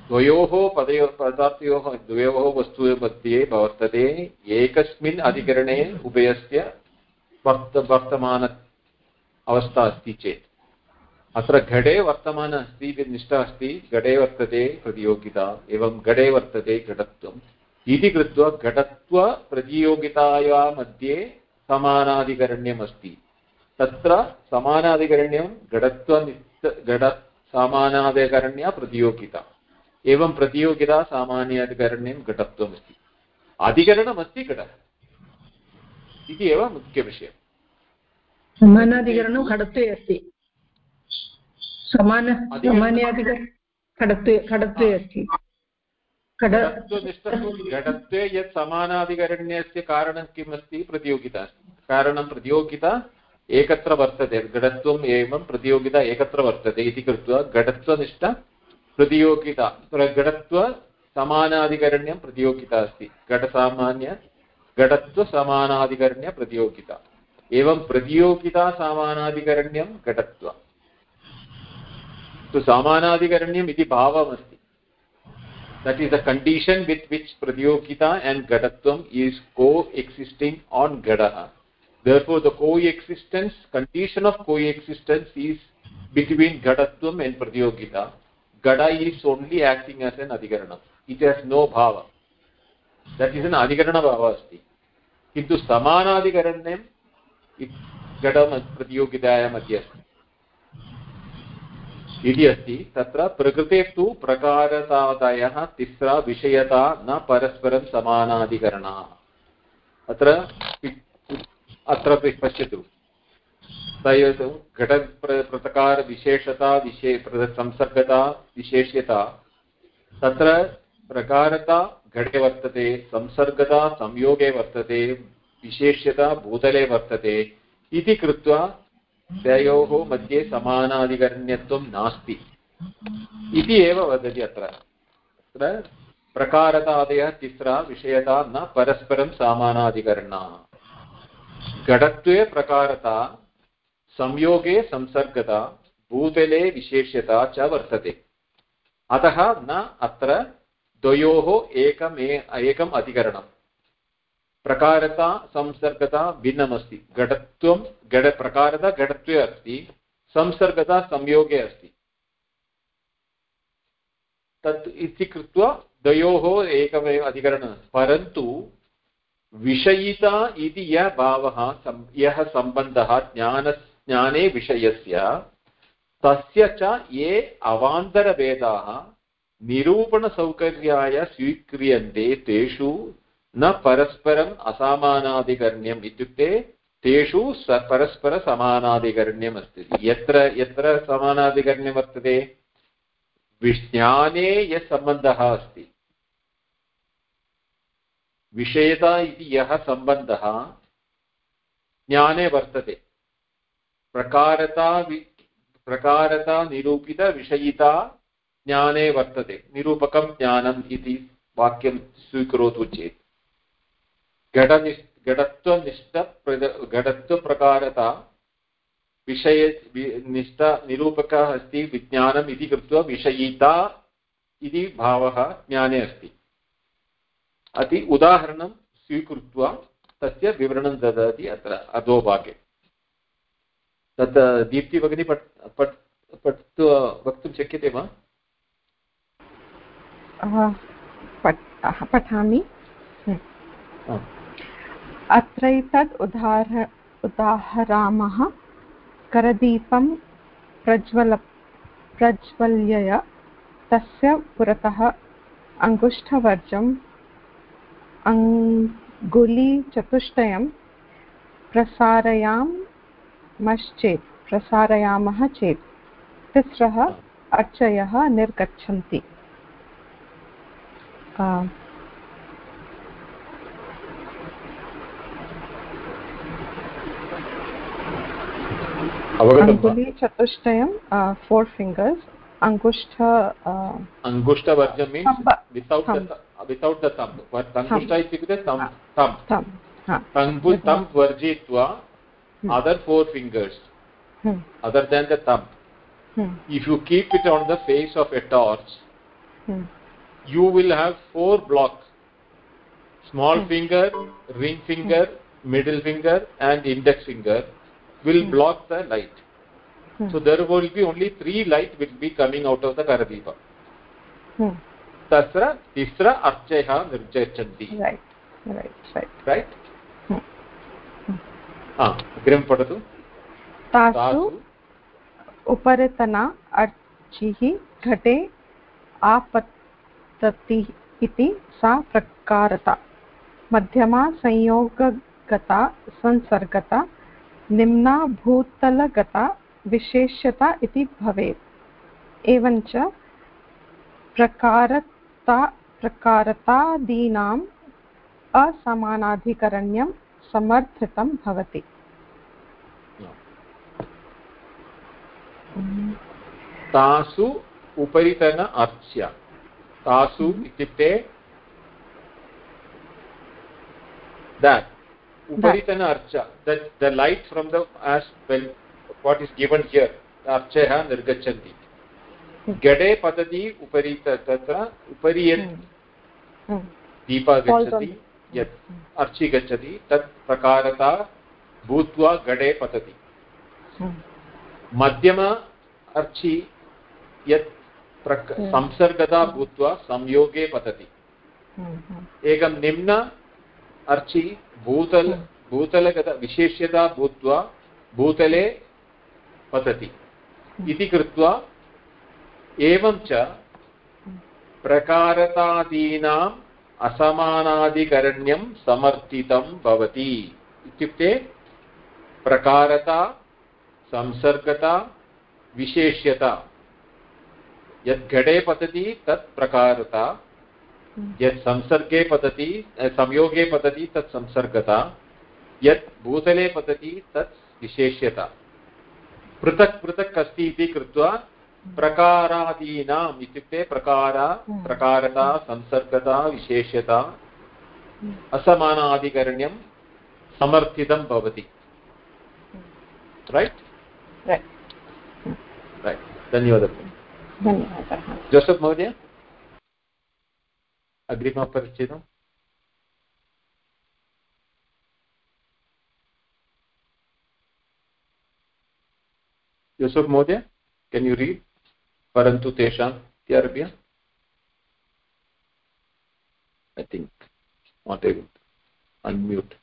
द्वयोः पदयो पदार्थयोः द्वयोः वस्तु मध्ये वर्तते एकस्मिन् अधिकरणे उभयस्य वर्त वर्तमान अवस्था अस्ति चेत्। अत्र घटे वर्तमान अस्ति निष्ठा अस्ति, घटे वर्तते प्रतियोगिता, एवं घटे वर्तते घटत्वम्। इति कृत्वा घटत्वप्रतियोगिताया मध्ये समानाधिकरण्यमस्ति। तत्र समानाधिकरण्यं घटत्वनित्य घट समानाधिकरण्या प्रतियोगिता। एवं प्रतियोगिता सामान्याधिकरण्यं घटत्वमस्ति अधिकरणमस्ति घटः इति एव मुख्यविषयः समानाधिकरणं खडत्वे अस्ति। समान सामान्याधिकरणं खडत्वे अस्ति। घटत्वे यत् समानाधिकरण्यस्य कारणं किम् अस्ति। प्रतियोगिता कारणं प्रतियोगिता एकत्र वर्तते। घटत्वम् एवं प्रतियोगिता एकत्र वर्तते इति कृत्वा घटत्वनिष्ठ प्रतियोगिता। अत्र घटत्वसमानाधिकरण्यं प्रतियोगिता अस्ति। घटसामान्य घटत्वसमानाधिकरण्य प्रतियोगिता। एवं प्रतियोगितासामानाधिकरण्यं घटत्व। सामानाधिकरण्यम् इति भावमस्ति। That is the condition with which प्रतियोगिता एण्ड् घटत्वम् इस् को एक्सिस्टिङ्ग् आन् घटः। Therefore, the coexistence, condition of coexistence is between ghatatvam and pratyogita gada is only acting as an adhikarana it has no bhava that is an adhikarana bhava asti किन्तु समानाधिकरण्यं घट प्रतियोगितायां मध्ये अस्ति इति अस्ति तत्र प्रकृते तु प्रकारतादयः तिस्रा विषयता न परस्परं समानाधिकरणाः अत्र अत्र पश्यतु तयोः घटप्रकारविशेषता विशे संसर्गता विशेष्यता तत्र प्रकारता घटे वर्तते संसर्गता संयोगे वर्तते विशेष्यता भूतले वर्तते इति कृत्वा तयोः मध्ये समानाधिकरण्यत्वं नास्ति इति एव वदति अत्र प्रकारतादयः तिस्रा विषयता न परस्परं समानाधिकरणाः घटत्वे प्रकारता संयोगे संसर्गता, भूतले विशेष्यता च वर्तते। अतः न अत्र द्वयोः एकमे, एकम् अधिकरणम्। प्रकारता, संसर्गता भिन्नमस्ति। घटत्वं, घट, प्रकारता घटत्वे अस्ति, संसर्गता संयोगे अस्ति। तत् इति कृत्वा द्वयोः एकमेव अधिकरणं। परन्तु विषयिता इति यः भावः यः सम्बन्धः ज्ञान ज्ञाने विषयस्य तस्य च ये अवान्तरभेदाः निरूपणसौकर्याय स्वीक्रियन्ते तेषु न परस्परम् असामानाधिकरण्यम् इत्युक्ते तेषु स परस्परसमानाधिकरण्यम् अस्ति। यत्र यत्र समानाधिकरण्यं वर्तते? विज्ञाने यः सम्बन्धः अस्ति। विषयता इति यः सम्बन्धः ज्ञाने वर्तते। प्रकारता प्रकारता निरूपितविषयिता ज्ञाने वर्तते। निरूपकं ज्ञानम् इति वाक्यं स्वीकरोतु चेत्। घटनिष्ठ घटत्वनिष्ठ घटत्वप्रकारता विषय निष्ठ निरूपकः अस्ति विज्ञानम् इति कृत्वा विषयिता इति भावः ज्ञाने अस्ति। अति उदाहरणं स्वीकृत्य तस्य विवरणं ददाति अत्र अधोभागे। तत् दीप्ति भगिनी पठ पठ वक्तुं शक्यते वा? पठामि। अत्रैतद् उदाहर उदाहरामः। करदीपं प्रज्वल प्रज्वल्य तस्य पुरतः अङ्गुष्ठवर्जम् अङ्गुलीचतुष्टयं प्रसारयामश्चेत् प्रसारयामः चेत्। तिस्रः अर्चयः निर्गच्छन्ति। अङ्गुलीचतुष्टयं फोर् फिङ्गर्स् अङ्गुष्ठ अङ्गुष्ठवर्जं means without without the thumb अङ्गुष्ठ इत्युक्ते वर्जयित्वा other four fingers hmm. other than the thumb hmm. if you keep it on the face of a torch hmm. you will have four blocks small hmm. finger ring finger hmm. middle finger and index finger will hmm. block the light hmm. so there will be only three light will be coming out of the karadipa hmm. तत्र तिस्र अर्चयः निर्गच्छन्ति right अग्रिमं पठतु। तासु उपरितना अर्चिः घटे आपतति इति सा प्रकारता। मध्यमा संयोगगता संसर्गता निम्ना भूतलगता विशेष्यता इति भवेत्। एवञ्च प्रकारता प्रकारतादीनाम् असमानाधिकरण्यं समर्थितं भवति तासु उपरितन अर्च्य तासु इत्युक्ते that uparitana archa that the light from the as well what is given here archah nirgachanti गडे पतति उपरि तत्र उपरि यत् दीपः गच्छति यत् अर्चि गच्छति तत् प्रकारता भूत्वा गडे पतति। मध्यम अर्चि यत् प्रक संसर्गता भूत्वा संयोगे पतति। एकं निम्न अर्चि भूतल भूतलगत विशेष्यता भूत्वा भूतले पतति। इति कृत्वा एवं च प्रकारतादीनाम् असमानाधिकरण्यं समर्थितं भवति। इत्युक्ते प्रकारता, संसर्गता, विशेष्यता। यद् घटे पतति, तत् प्रकारता। यत् संसर्गे पतति संयोगे पतति, तत् संसर्गता। यत् भूतले पतति, तत् विशेष्यता। पृथक् पृथक् अस्ति इति कृत्वा प्रकारादीनाम् इत्युक्ते प्रकार प्रकारता संसर्गता विशेष्यता असमानाधिकरण्यं समर्थितं भवति। रैट् रैट् धन्यवादः। धन्यवादः। जोसफ् महोदय? अग्रिमपरिच्छेदम् योसफ् महोदय केन् यु रीड् परन्तु तेषाम् इत्यारभ्य I think not able unmute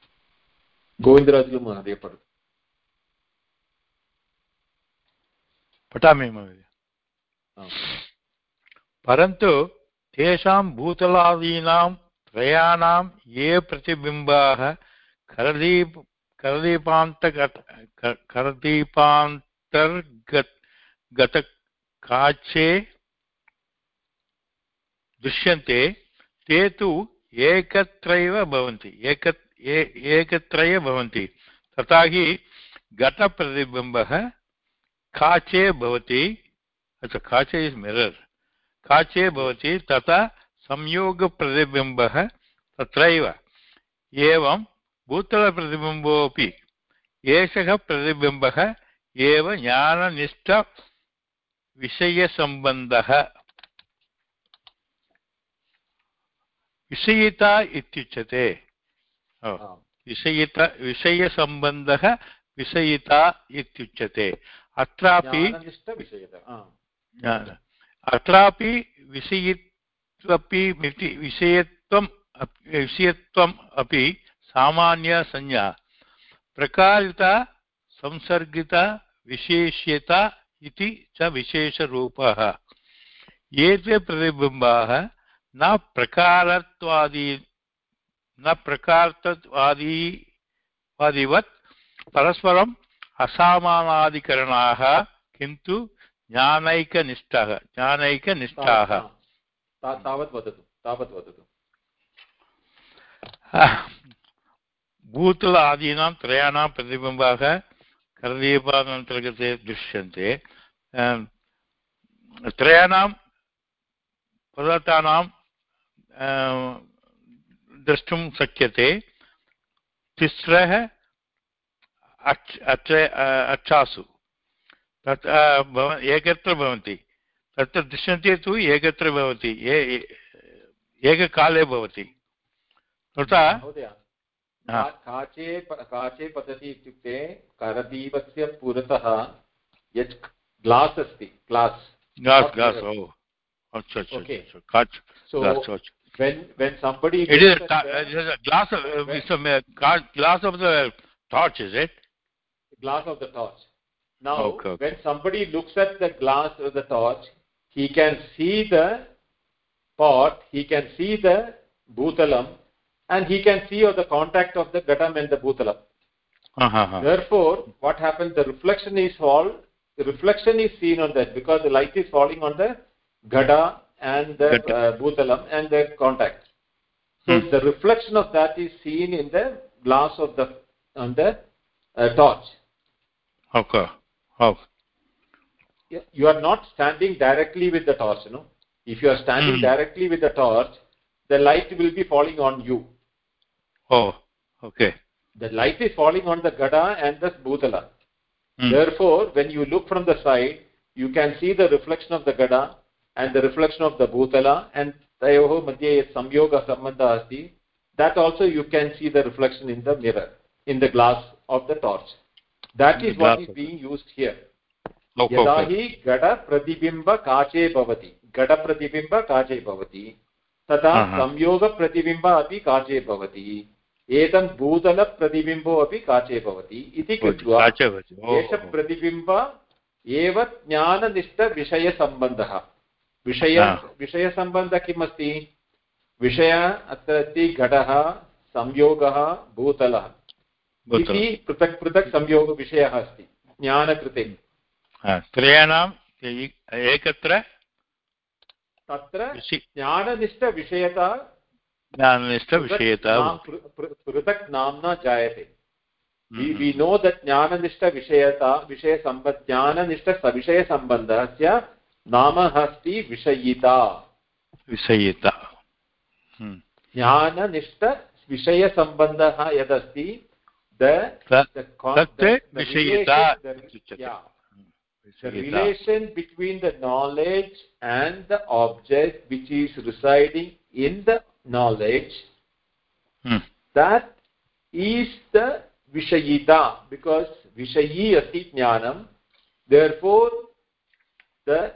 Govindarajulu महोदय पठतु पठामि महोदय। परन्तु तेषां भूतलादीनां त्रयाणां ये प्रतिबिम्बाः करदीप करदीपान्तगत करदीपान्तर्गतकाचे दृश्यन्ते, ते तु एकत्रैव भवन्ति एक भवन्ति। तथा हि घटप्रतिबिम्बः काचे भवति अच्छा काचे इस् मिरर्। काचे भवति, तथा संयोगप्रतिबिम्बः तत्रैव। एवं भूतलप्रतिबिम्बोऽपि, एषः प्रतिबिम्बः एव ज्ञाननिष्ठविषयसम्बन्धः विषयिता इत्युच्यते। विषयित विषयसम्बन्धः विषयिता इत्युच्यते। अत्रापि अत्रापि विषयित्वपि विषयत्वं विषयत्वम् अपि सामान्यसंज्ञा प्रकारिता संसर्गिता विशेष्यता इति च विशेषरूपः। एते प्रतिबिम्बाः न प्रकारत्वादि न प्रकारत्वादि वादिवत् परस्परम् असामानाधिकरणाः किन्तु ज्ञानैकनिष्ठः ज्ञानैकनिष्ठाः। तावत् वदतु तावत् वदतु। भूतल आदीनां त्रयाणां प्रतिबिम्बाः करदीपानन्तर्गते दृश्यन्ते। त्रयाणां पदार्थानां द्रष्टुं शक्यते। तिस्रः अच् अच्छासु तत् एकत्र भवन्ति। तत्र दृश्यन्ते तु एकत्र भवति। एककाले भवति। तथा काचे काचे पतति इत्युक्ते करदीपस्य पुरतः यत् ग्लास् अस्ति ग्लास् ग्लास् ग्लास् ओ अच्छा अच्छा काच् So glass when when somebody it is a, it is a glass of, uh, it's a glass of the torch is it glass of the torch now okay, okay. when somebody looks at the glass of the torch he can see the pot he can see the bhutalam and he can see the contact of the gatam and the bhutalam uh -huh. therefore what happens the reflection is fall the reflection is seen on that because the light is falling on the gada and the uh, bhutalam and the contact. So Hmm. the reflection of that is seen in the glass of the on the uh, torch. Okay. Oh. Yeah, you are not standing directly with the torch you know if you are standing Hmm. directly with the torch the light will be falling on you oh Okay. The light is falling on the gada and the bhutala. Hmm. Therefore, when you look from the side, you can see the reflection of the gada and the reflection of the bhutala and tayoho madhye yat samyoga sambandha asti. That also you can see the reflection in the mirror, in the glass of the torch. That In is the what glass is of being used here. Okay. यदा okay. हि घटप्रतिबिम्बकाचे भवति घटप्रतिबिम्ब काचे भवति तथा हा, हा. संयोगप्रतिबिम्ब अपि काचे भवति एतं भूतलप्रतिबिम्बो अपि काचे भवति इति कृत्वा काचे एष प्रतिबिम्ब एव ज्ञाननिष्ठविषयसम्बन्धः। विषय. विषयसम्बन्धः किम् अस्ति विषय अत्र अस्ति घटः संयोगः भूतलः। इति पृथक् पृथक् संयोगविषयः अस्ति ज्ञानकृते। त्रयाणाम् एकत्र तत्र ज्ञाननिष्ठविषयता ज्ञाननिष्ठविषयता पृथक् नाम्ना जायते हम्म, we know that ज्ञाननिष्ठविषयता विषयसम्बन्ध ज्ञाननिष्ठविषयसम्बन्धस्य नाम अस्ति विषयिता। विषयिता। हम्म। ज्ञाननिष्ठविषयसम्बन्धः यदस्ति the, विषयिता। relation between the knowledge and the object which is residing in the knowledge hmm, that is the vishayita because vishayi asti jnanam therefore the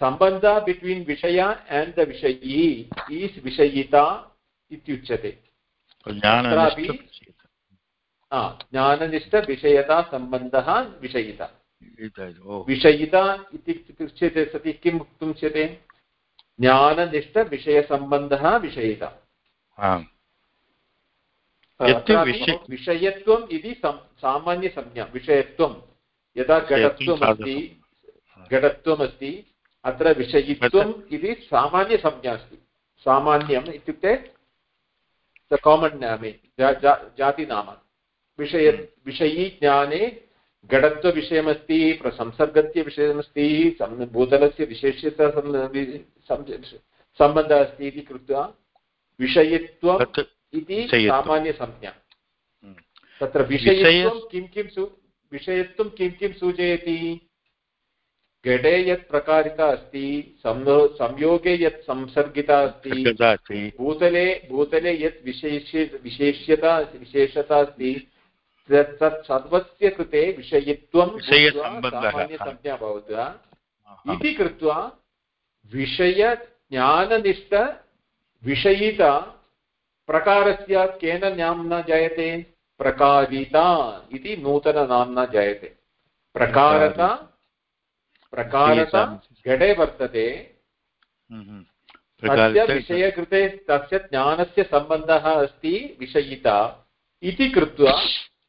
sambandha between vishaya and the vishayi is vishayita ज्ञाननिष्ठविषयिता ah jnananishta vishayata sambandhah विषयिता इति पृच्छ्यते सति किम् उक्तुं ज्ञाननिष्ठविषयसम्बन्धः विषयिता। विषयत्वम् इति सामान्यसंज्ञा विषयत्वं। यदा घटत्वम् अस्ति घटत्वम् अस्ति अत्र विषयित्वम् इति सामान्यसंज्ञा अस्ति। सामान्यम् इत्युक्ते द कामन् जातिनाम। विषय विषयी ज्ञाने घटत्वविषयमस्ति संसर्गस्य विषयमस्ति भूतलस्य विशेष्यता सम्बन्धः अस्ति इति कृत्वा विषयित्वं इति सामान्यसंज्ञा। हम्म। तत्र विषय- विषयत्वं किं किं सू विषयत्वं किं किं सूचयति? घटे यत् प्रकारिता अस्ति संयोगे यत् संसर्गिता अस्ति अस्ति। भूतले भूतले यत् विशेष्य विशेष्यता विशेषता अस्ति तत् सर्वस्य कृते विषयित्वं सामान्यसंज्ञा भवति इति कृत्वा विषयज्ञाननिष्ठ विषयिता प्रकारस्य केन नाम्ना जायते? प्रकारिता इति नूतननाम्ना जायते। प्रकारता प्रकारता घटे वर्तते। हम्म। तस्य विषयकृते तस्य ज्ञानस्य सम्बन्धः अस्ति विषयिता। इति कृत्वा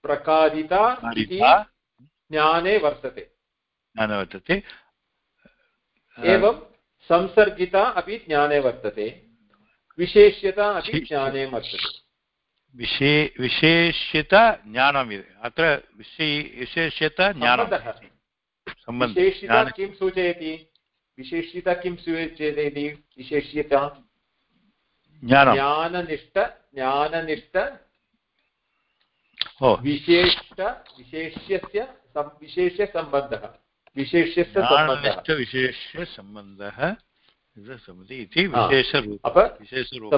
प्रकारिता इति ज्ञाने वर्तते। ज्ञानं वर्तते। एवं संसर्गिता अपि ज्ञाने वर्तते। विशेष्यता अपि ज्ञाने वर्तते। विशे विशेष्यत ज्ञानम् अत्र विशे विशेष्यत ज्ञानं। विशेषिता किं सूचयति? विशेषिता किं सूचयति? विशेष्यता। ज्ञाननिष्ठ ज्ञाननिष्ठ ओ विशेष विशेष्यस्य विशेष्यसम्बन्धः विशेष्यस्य सम्बन्धः ज्ञाननिष्ठविशेष्य सम्बन्धः सम्बन्धि इति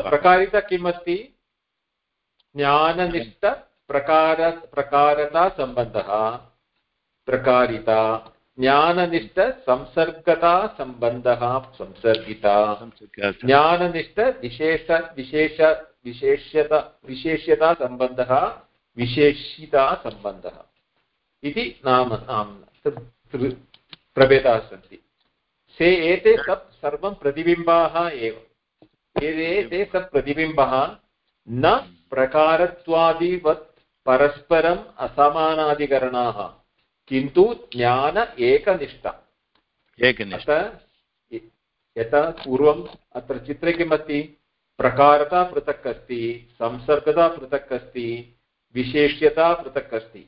प्रकारिता किम् अस्ति प्रकारिता ज्ञाननिष्ठ संसर्गता सम्बन्धः संसर्गिता. संस्कृत- ज्ञाननिष्ठ विशेष विशेष विशेष्यता सम्बन्धः विशेषिता सम्बन्धः। इति नाम प्रभेदाः सन्ति। से एते तत् सर्वं प्रतिबिम्बाः एव। एते सत् प्रतिबिम्बः न प्रकारत्वादिवत् परस्परम् असमानाधिकरणाः किन्तु ज्ञान एकनिष्ठ। अतः यथा पूर्वम् अत्र चित्रे किमस्ति? प्रकारता पृथक् अस्ति संसर्गता पृथक् अस्ति विशेष्यता पृथक् अस्ति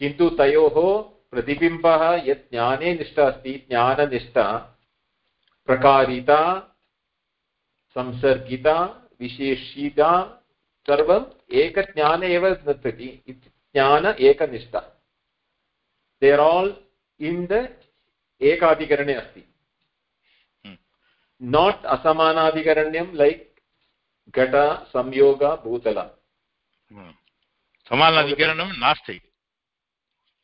किन्तु तयोः प्रतिबिम्बः यत् ज्ञाने निष्ठा अस्ति ज्ञाननिष्ठा प्रकारिता संसर्गिता विशेषिता सर्वम् एकज्ञान एव वर्तति ज्ञान एकनिष्ठा। They are all in the एकाधिकरणे अस्ति। नाट् असमानाधिकरण्यं लैक् घट संयोग भूतल। समानाधिकरणं नास्ति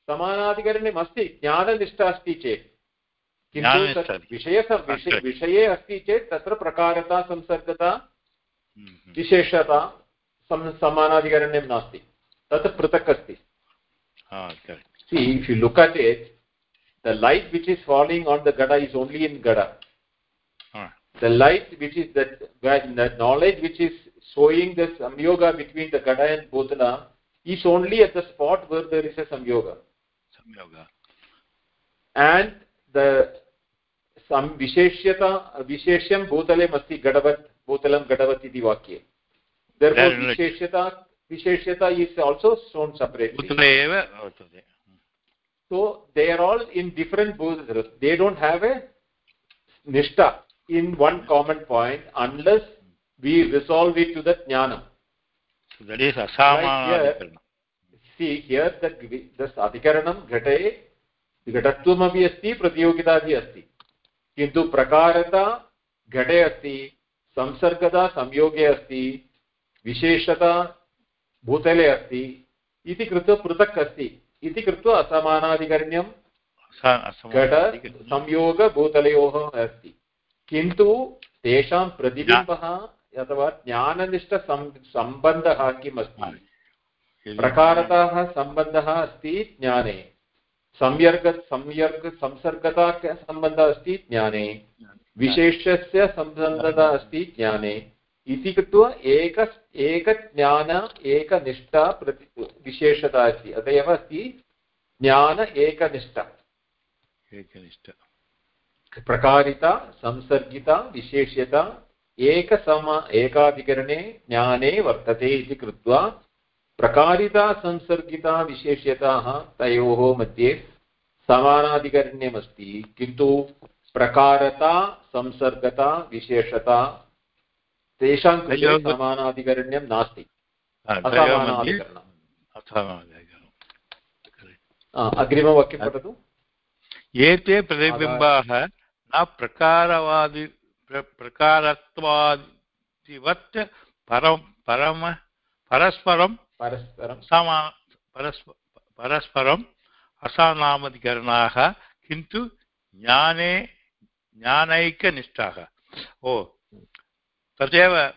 समानाधिकरण्यम् अस्ति ज्ञाननिष्ठा अस्ति चेत्। विषय अस्ति चेत् तत्र प्रकारता संसर्गता विशेषता सम समानाधिकरण्यं नास्ति तत् पृथक् अस्ति if you look at it the light which is falling on the gada is only in gada the light which is that the knowledge which is showing the samyoga between the gada and bhutana is only at the spot where there is a samyoga संयोग and the some visheshyata visheshyam asti gadavad bhutalam gadavad iti vakye therefore Very right. visheshyata visheshyata is also shown separately पुत्र एव So they are all in different bhutas. They don't have a nishta in one common point unless we resolve it to the jnanam. So that is असामानाधिकरणं See here adhikaranam ghate घटत्वमपि अस्ति प्रतियोगिता अपि अस्ति। किन्तु प्रकारता घटे अस्ति संसर्गता संयोगे अस्ति विशेषता भूतले अस्ति इति कृत्वा पृथक् अस्ति। इति कृत्वा असमानाधिकरण्यं असा- घट असमानाधिकरणं संयोगभूतलयोः अस्ति। किन्तु तेषां प्रतिबिम्बः अथवा ज्ञाननिष्ठसम् सम्बन्धः किम् अस्ति? प्रकारताः सम्बन्धः अस्ति ज्ञाने। संयर्ग संयर्ग संसर्गता सम्बन्धः अस्ति ज्ञाने। विशेषस्य सम्बन्धः अस्ति ज्ञाने। इति कृत्वा एक एकज्ञान एकनिष्ठा प्रति विशेषता अस्ति। अत एव अस्ति ज्ञान एकनिष्ठा एकनिष्ठ प्रकारिता संसर्गिता विशेष्यता एकसम एकाधिकरणे ज्ञाने वर्तते इति कृत्वा प्रकारिता संसर्गिता विशेष्यताः तयोः मध्ये समानाधिकरण्यमस्ति। किन्तु प्रकारता संसर्गता विशेषता तेषां कृते समानाधिकरण्यं नास्ति। अग्रिमवाक्यं पठतु। एते प्रतिबिम्बाः न प्रकारवादि प्र- प्रकारत्वादिवत् परं परम परस्परं परस्परं। समा परस्प परस्परम् असानामधिकरणाः किन्तु ज्ञाने ज्ञानैकनिष्ठाः। ओ तदेव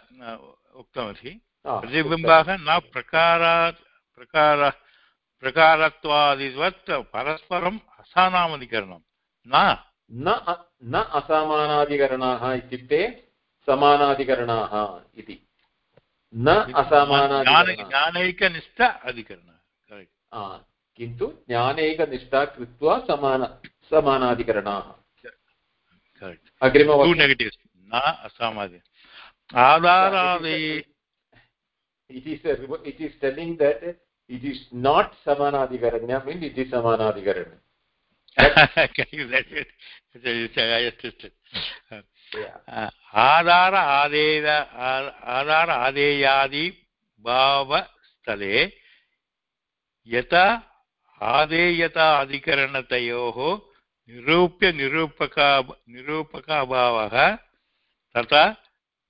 प्रतिबिम्बाः न प्रकारात् प्रकार प्रकारत्वादिवत् परस्परम् असानामधिकरणं। न। न अ- न असमानाधिकरणाः इत्युक्ते समानाधिकरणाः इति न ज्ञान असमानाधिकरणाः ज्ञानैकनिष्ठ अधिकरणः किन्तु ज्ञानैकनिष्ठा कृत्वा समान समानाधिकरणाः negatives. न असामादि आधारादि it is a, it is telling that it is not samanadhikaranya means it is samanadhikaranya आधार आदेय आधार आदेयादि भावस्थले यथा आदेयता अधिकरणतयोः निरूप्य निरूपका, निरूपकाभावः तथा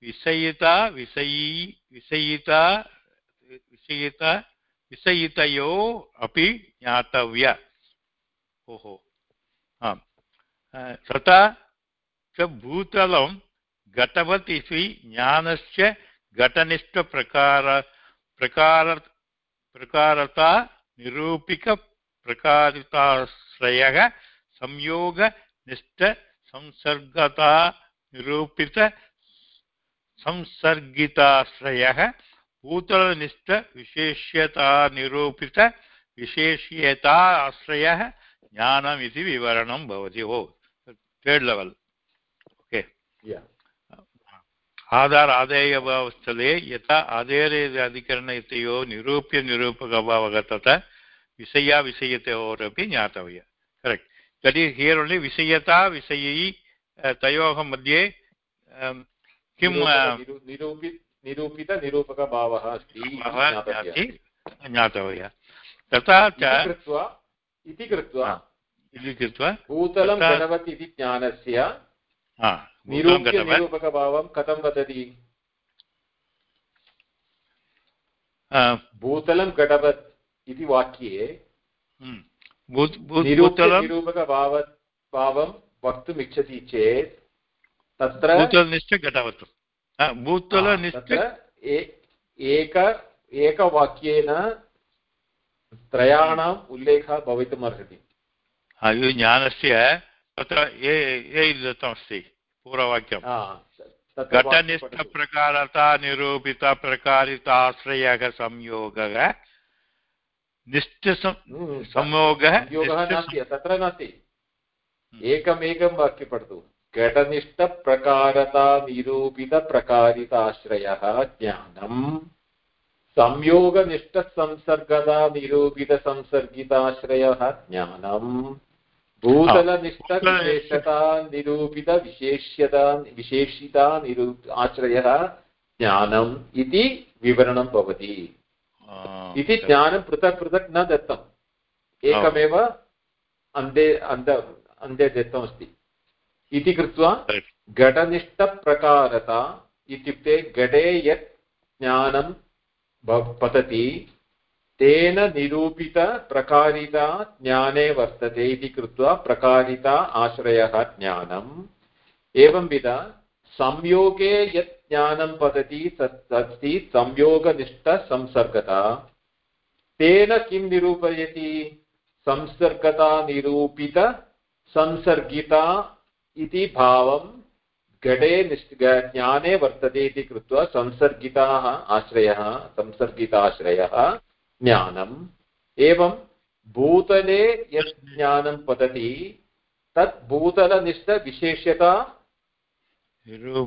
विषयिता, विषयी, विषयिता विषयिता, विषयितयो अपि ज्ञातव्य। ओहो। तथा च भूतलं घटवत् इति ज्ञानस्य घटनिष्ठप्रकार प्रकार प्रकारता निरूपिकप्रकारिताश्रयः संयोगनिष्ठ संसर्गता निरूपित संसर्गिताश्रयः भूतलनिष्ठ विशेष्यतानिरूपित आश्रयः ज्ञानमिति विवरणं भवति oh third level okay yeah. आधार आदेयभावस्थले यथा आधेरेधिकरण इत्ययो निरूप्य निरूपकभावः तथा विषया विषयतयोरपि ज्ञातव्य करेक्ट् तर्हि हियर् ओन्लि विषयता विषयी तयोः मध्ये किं निरूपि- निरूपि निरूपितनिरूपकभावः अस्ति। ज्ञातव्यः तथा च इति कृत्वा इति कृत्वा भूतलं घटवत् इति ज्ञानस्य। हा, भूतं निरूप्य निरूपकभावं कथं वदति? भूतलं घटवत् इति वाक्ये हम्म, भूत- भूत- निरूप्य भूतलं निरूपकभाव भावं वक्तुम् इच्छति चेत् तत्र भूतलनिष्ठ घटवत् भूतलनिष्ठ एक एकवाक्येन त्रयाणाम् उल्लेखः भवितुमर्हति। हा, इति ज्ञानस्य तत्र ये ये दत्तमस्ति पूर्ववाक्यं हा, घटनिष्ठप्रकारता निरूपितप्रकारिताश्रयः संयोगः। हम्म, संयोगः नास्ति तत्र नास्ति। हम्म। एकमेकं वाक्यं पठतु। घटनिष्ठप्रकारता निरूपितप्रकारिताश्रयः ज्ञानम्। संयोगनिष्ठसंसर्गता निरूपितसंसर्गिताश्रयः ज्ञानम्। भूतलनिष्ठविशेषता निरूपितविशेष्यता विशेषिता निरू आश्रयः ज्ञानम् इति विवरणं भवति। आ, इति ज्ञानं पृथक् पृथक् न दत्तम्। एकमेव अन्ते अन्त अन्ते दत्तमस्ति। इति कृत्वा Right. घटनिष्ठप्रकारता इत्युक्ते घटे यत् ज्ञानं भ- पतति। तेन निरूपितप्रकारिता ज्ञाने वर्तते इति कृत्वा प्रकारिता आश्रयः ज्ञानम्। एवंविध संयोगे यत् ज्ञानं पतति तत् अस्ति संयोगनिष्ठसंसर्गता तेन किं निरूपयति? संसर्गता निरूपित संसर्गिता इति भावं घटे निश् ज्ञाने वर्तते इति कृत्वा संसर्गिताः आश्रयः, संसर्गिताश्रयः। ज्ञानम्। एवं भूतले यत् ज्ञानं पतति तत् भूतलनिष्ठविशेष्यता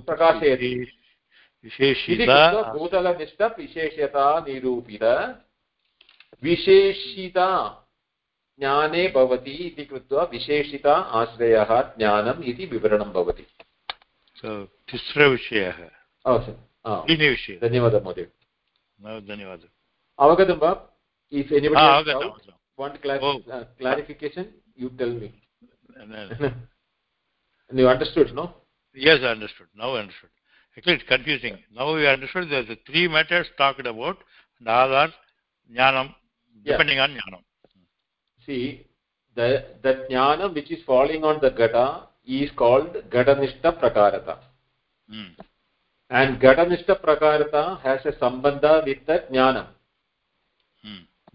प्रकाशयति। भूतलनिष्ठविशेष्यता निरूपित। विशेषिता ज्ञाने भवति इति कृत्वा विशेषिता आश्रयः ज्ञानम् इति विवरणं भवति। तिस्रविषयः त्रीणि धन्यवादः महोदय। धन्यवादः। avagatam va if anybody ah, has doubt, want oh. uh, clarification you tell me no, no. *laughs* you understood no yes i understood now I understood actually it's confusing yeah. now we understood there's the three matters talked about and all are jnanam depending yeah. on jnanam see the the jnana which is falling on the gata is called gatanishta prakarata mm. and gatanishta prakarata has a sambandha with the jnanam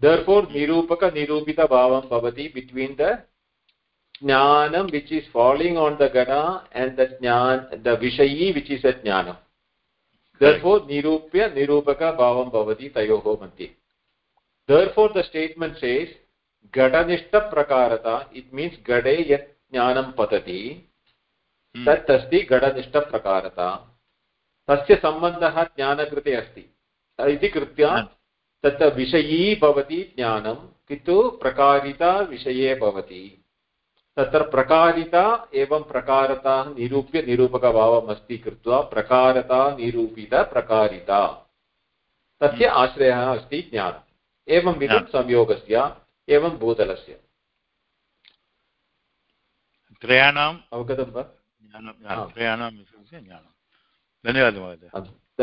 therefore nirupaka nirupita bhavam bhavati between the jnanam which is falling on the gata and the jnan the vishayi which is a jnanam therefore nirupya nirupaka bhavam bhavati tayoho मध्ये therefore the statement says घटनिष्ठ प्रकारता it means घटे यत् ज्ञानं पतति Hmm. तत् अस्ति घटनिष्ठप्रकारता तस्य सम्बन्धः ज्ञानकृते अस्ति इति कृत्वा Hmm. तत्र विषयी भवति ज्ञानं किन्तु प्रकारिता विषये भवति। तत्र प्रकारिता एवं प्रकारता निरूप्य निरूपकभावम् अस्ति कृत्वा प्रकारता निरूपितप्रकारिता तस्य आश्रयः अस्ति ज्ञानम्। एवं विधं. संयोगस्य एवं भूतलस्य। त्रयाणाम् अवगतं वा? त्रयाणां विषयस्य ज्ञानं। धन्यवादः महोदय।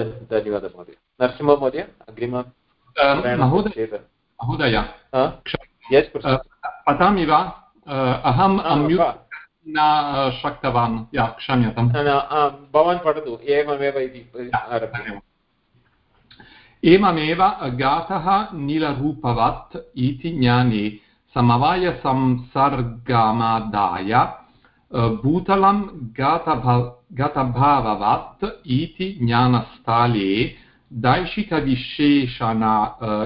धन्यवादः महोदय। नरसिंहमहोदय अग्रिम महोदय पठामि वा अहम्। न शक्तवान् या क्षम्यताम् भवान् पठतु एवमेव इति एवमेव गातः नीलरूपवत् इति ज्ञाने समवायसंसर्गमादाय भूतलं गतभ गतभाववत् इति ज्ञानस्थले दैशिकविशेषण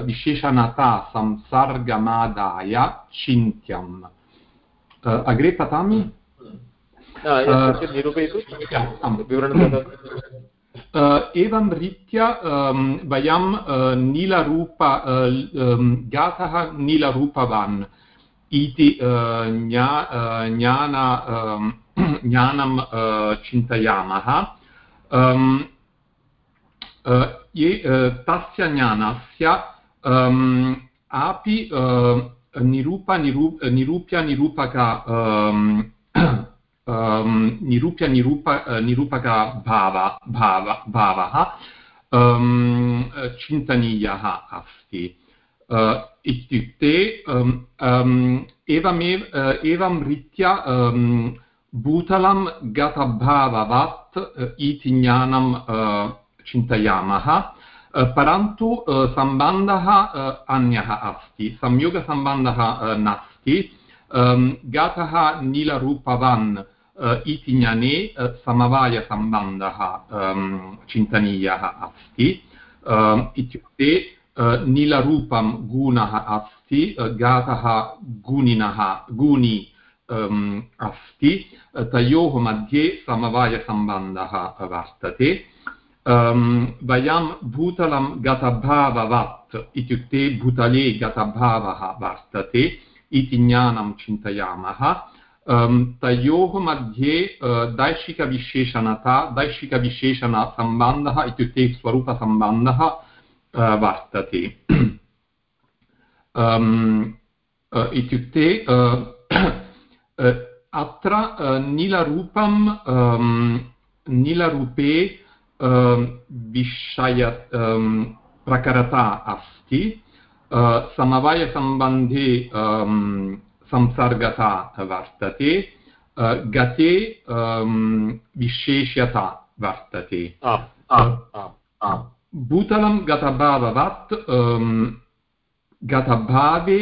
विशेषणता संसर्गमादाय चिन्त्यम् अग्रे पठामि एवं रीत्या वयं नीलरूप गातः नीलरूपवान् इति ज्ञा- ज्ञान ज्ञानं चिन्तयामः तस्य ज्ञानस्य अपि निरूप निरूपक निरूप्य भाव भाव चिन्तनीयः अस्ति इत्युक्ते एवमेव एवं रीत्या भूतलं गतभाववत् इति ज्ञानं चिन्तयामः। परन्तु सम्बन्धः अन्यः अस्ति। संयोगसम्बन्धः नास्ति। गतः नीलरूपवान् इति ज्ञाने समवायसम्बन्धः चिन्तनीयः अस्ति। इत्युक्ते नीलरूपं गुणः अस्ति गातः गुणिनः, गुणि अस्ति। तयोः मध्ये समवायसम्बन्धः वर्तते। वयं भूतलं गतभाववत् इत्युक्ते भूतले गतभावः वर्तते इति ज्ञानं चिन्तयामः तयोः मध्ये दैशिकविशेषणता दैशिकविशेषणसम्बन्धः इत्युक्ते स्वरूपसम्बन्धः वर्तते इत्युक्ते अत्र नीलरूपं नीलरूपे विषय प्रकरता अस्ति समवायसम्बन्धे संसर्गता वर्तते गते विशेष्यता वर्तते भूतलं गतभाववत् गतभावे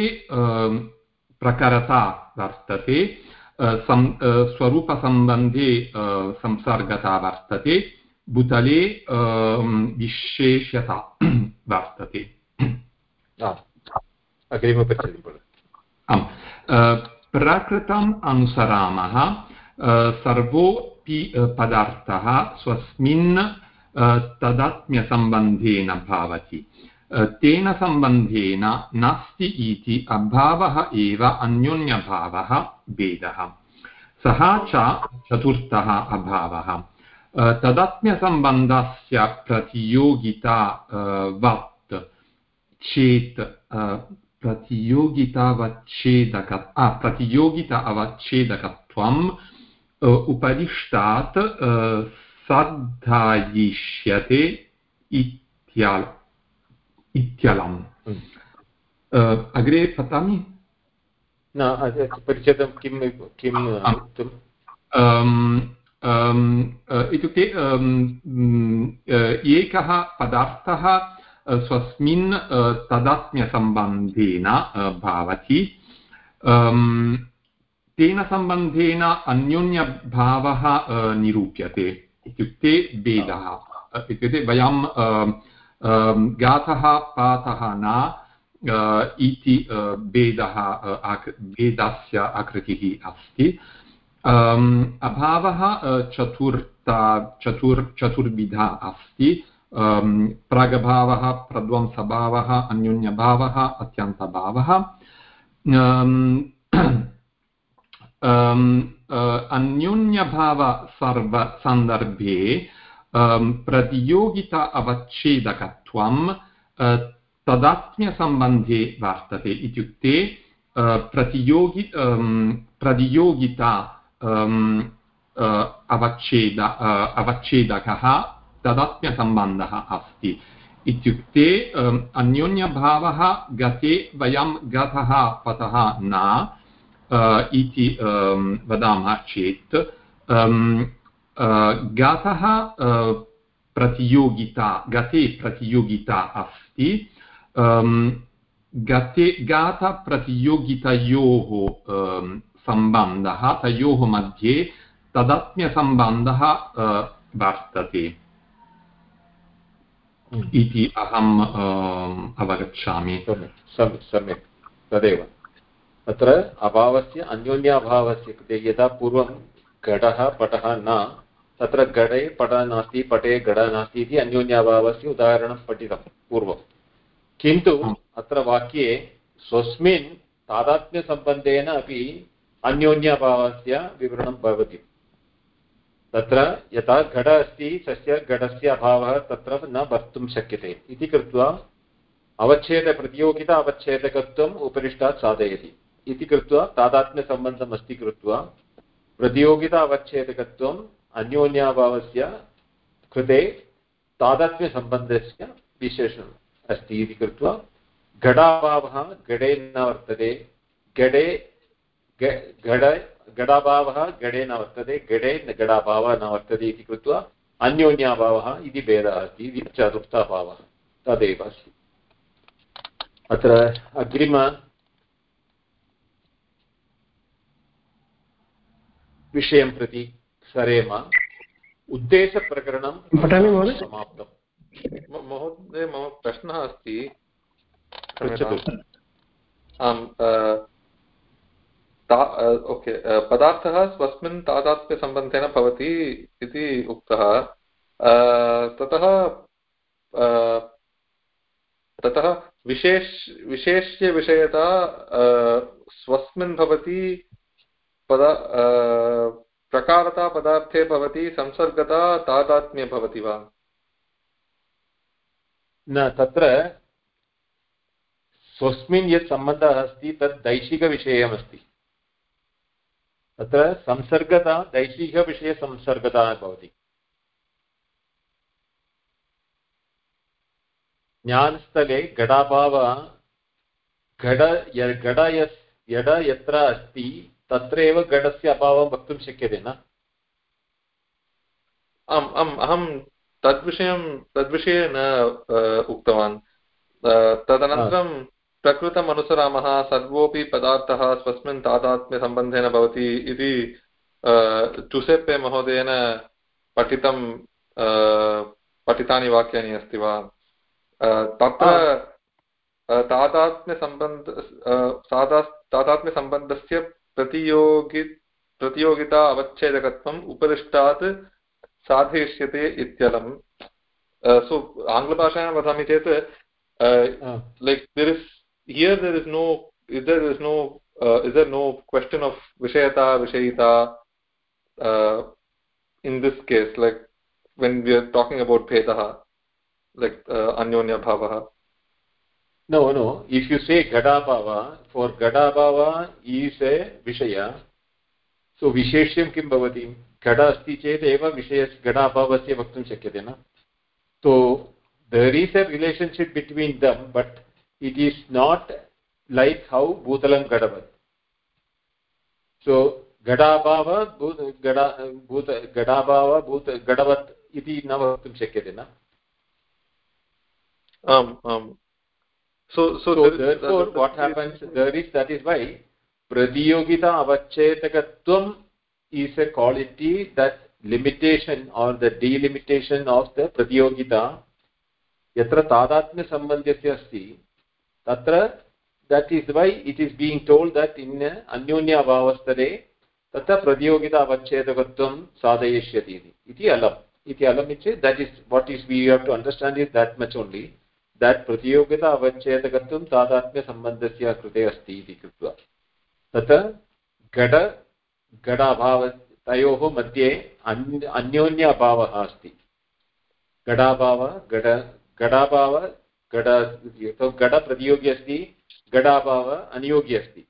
प्रकरता वर्तते स्वरूपसम्बन्धे संसर्गता वर्तते भूतले अम्, विशेष्यता वर्तते आम् प्रकृतम् अनुसरामः सर्वोऽपि पदार्थः स्वस्मिन् तदात्म्यसम्बन्धेन भवति तेन सम्बन्धेन नास्ति इति अभावः एव अन्योन्यभावः भेदः सः च चतुर्थः अभावः तदात्म्यसम्बन्धस्य प्रतियोगिता वत् चेत् प्रतियोगितावच्छेदक प्रतियोगिता अवच्छेदकत्वम् उपरिष्टात् साधायिष्यते इत्याल इत्यलम्। अग्रे पठामि न परिच्छेदं किं किं अम्, अम्, इत्युक्ते अम्, म्, अ, एकः पदार्थः स्वस्मिन् तदात्म्यसम्बन्धेन भवति. तेन सम्बन्धेन अन्योन्यभावः निरूप्यते. इत्युक्ते भेदः. इत्युक्ते वयं गातः पातः न इति भेदः भेदस्य आकृतिः अस्ति. अभावः चतुर्था चतुर् चतुर्विधा अस्ति प्रागभावः प्रध्वंसभावः अन्योन्यभावः अत्यन्तभावः अ, अन्योन्यभावसर्वसन्दर्भे अम्, प्रतियोगिता अवच्छेदकत्वं तदात्म्यसम्बन्धे वर्तते इत्युक्ते प्रतियोगि प्रतियोगिता अवच्छेद अवच्छेदकः तदात्म्यसम्बन्धः अस्ति इत्युक्ते अन्योन्यभावः गते वयं गतः पतः न इति वदामः चेत् गतः प्रतियोगिता गते प्रतियोगिता अस्ति गते गातप्रतियोगितयोः सम्बन्धः तयोः मध्ये तदात्म्यसम्बन्धः वर्तते। इति अहम् अवगच्छामि। सम्यक् तदेव। तत्र अभावस्य अन्योन्याभावस्य कृते यदा पूर्वं घटः पटः न तत्र घटे पटः नास्ति पटे घटः नास्ति इति अन्योन्याभावस्य उदाहरणं पठितं पूर्वं। किन्तु अत्र वाक्ये स्वस्मिन् तादात्म्यसम्बन्धेन अपि अन्योन्याभावस्य विवरणं भवति। तत्र यथा घट अस्ति तस्य घटस्य अभावः तत्र न वक्तुं शक्यते। इति कृत्वा अवच्छेदप्रतियोगिता अवच्छेदकत्वम् उपरिष्टात् साधयति। इति कृत्वा तादात्म्यसम्बन्धम् अस्ति कृत्वा प्रतियोगिता अवच्छेदकत्वम् अन्योन्याभावस्य कृते तादात्म्यसम्बन्धस्य विशेषणम् अस्ति। इति कृत्वा घटाभावः घटे न वर्तते। घटे घट घटाभावः घटे न वर्तते घटे घटाभावः न वर्तते इति कृत्वा अन्योन्याभावः इति भेदः अस्ति इति चतुर्थभावः तदेव अस्ति। अत्र अग्रिम विषयं प्रति सरेम। उद्देशप्रकरणं पठामि महोदय। समाप्तम् महोदय मम प्रश्नः अस्ति। पृच्छतु। आम् ओके पदार्थः स्वस्मिन् तादात्म्यसम्बन्धेन भवति इति उक्तः। ततः ततः विशेष, विशेष्यविषयता स्वस्मिन् भवति, पदा प्रकारता पदार्थे भवति, संसर्गता तादात्म्ये भवति वा? न, तत्र स्वस्मिन् यत् सम्बन्धः अस्ति, तत् दैशिकविषयमस्ति तत्र संसर्गता दैशिकविषयसंसर्गता भवति। ज्ञानस्थले घटाभावः घट घट यस्, यड यत्र अस्ति तत्र एव घटस्य अभावं वक्तुं शक्यते न? आम् आम्, अहं तद्विषयं, तद्विषये न उक्तवान्। तदनन्तरं प्रकृतम् अनुसरामः सर्वोऽपि पदार्थः स्वस्मिन् तादात्म्यसम्बन्धेन भवति इति चुसेप्पे महोदयेन पठितं पठितानि वाक्यानि अस्ति वा? तत्र तादात्म्यसम्बन्ध तादात्म्यसम्बन्धस्य प्रतियोगि प्रतियोगिता अवच्छेदकत्वम् उपरिष्टात् साधयिष्यते इत्यलं सो आङ्ग्लभाषायां वदामि चेत् like there is here there is no is there is no is there no question of विषयता विषयिता in this case like when we are talking about bhedah like uh, anyonya bhava no no if you say gada bhava for gada bhava is a vishaya so visheshyam kim bhavati gada asti chet eva vishayas gada bhavasya vaktum shakyate na so there is a relationship between them but it is not like how bhutalam gadavat so घटा भूत घटाभाव भूत घटवत् इति न वक्तुं शक्यते न आम् आम् so so, so there therefore what happens there is that is why pratiyogita avachhetakatvam is a quality that limitation or the delimitation of the pratiyogita yatra tadatmya sambandhyasya asti that is why it is being told that in anyonya avavastare तत्र प्रतियोगिता अवच्छेदकत्वं साधयिष्यति इति अलम् इति अलम् इति that is what is we have to understand is that much only that प्रतियोगिता अवच्छेदकत्वं तादात्म्यसम्बन्धस्य कृते अस्ति इति कृत्वा। तत्र घट घटाभाव तयोः मध्ये अन्योन्य अभावः अस्ति। घटाभाव घट घटाभाव घट घट तो प्रतियोगी अस्ति घटाभावः अनियोगी अस्ति।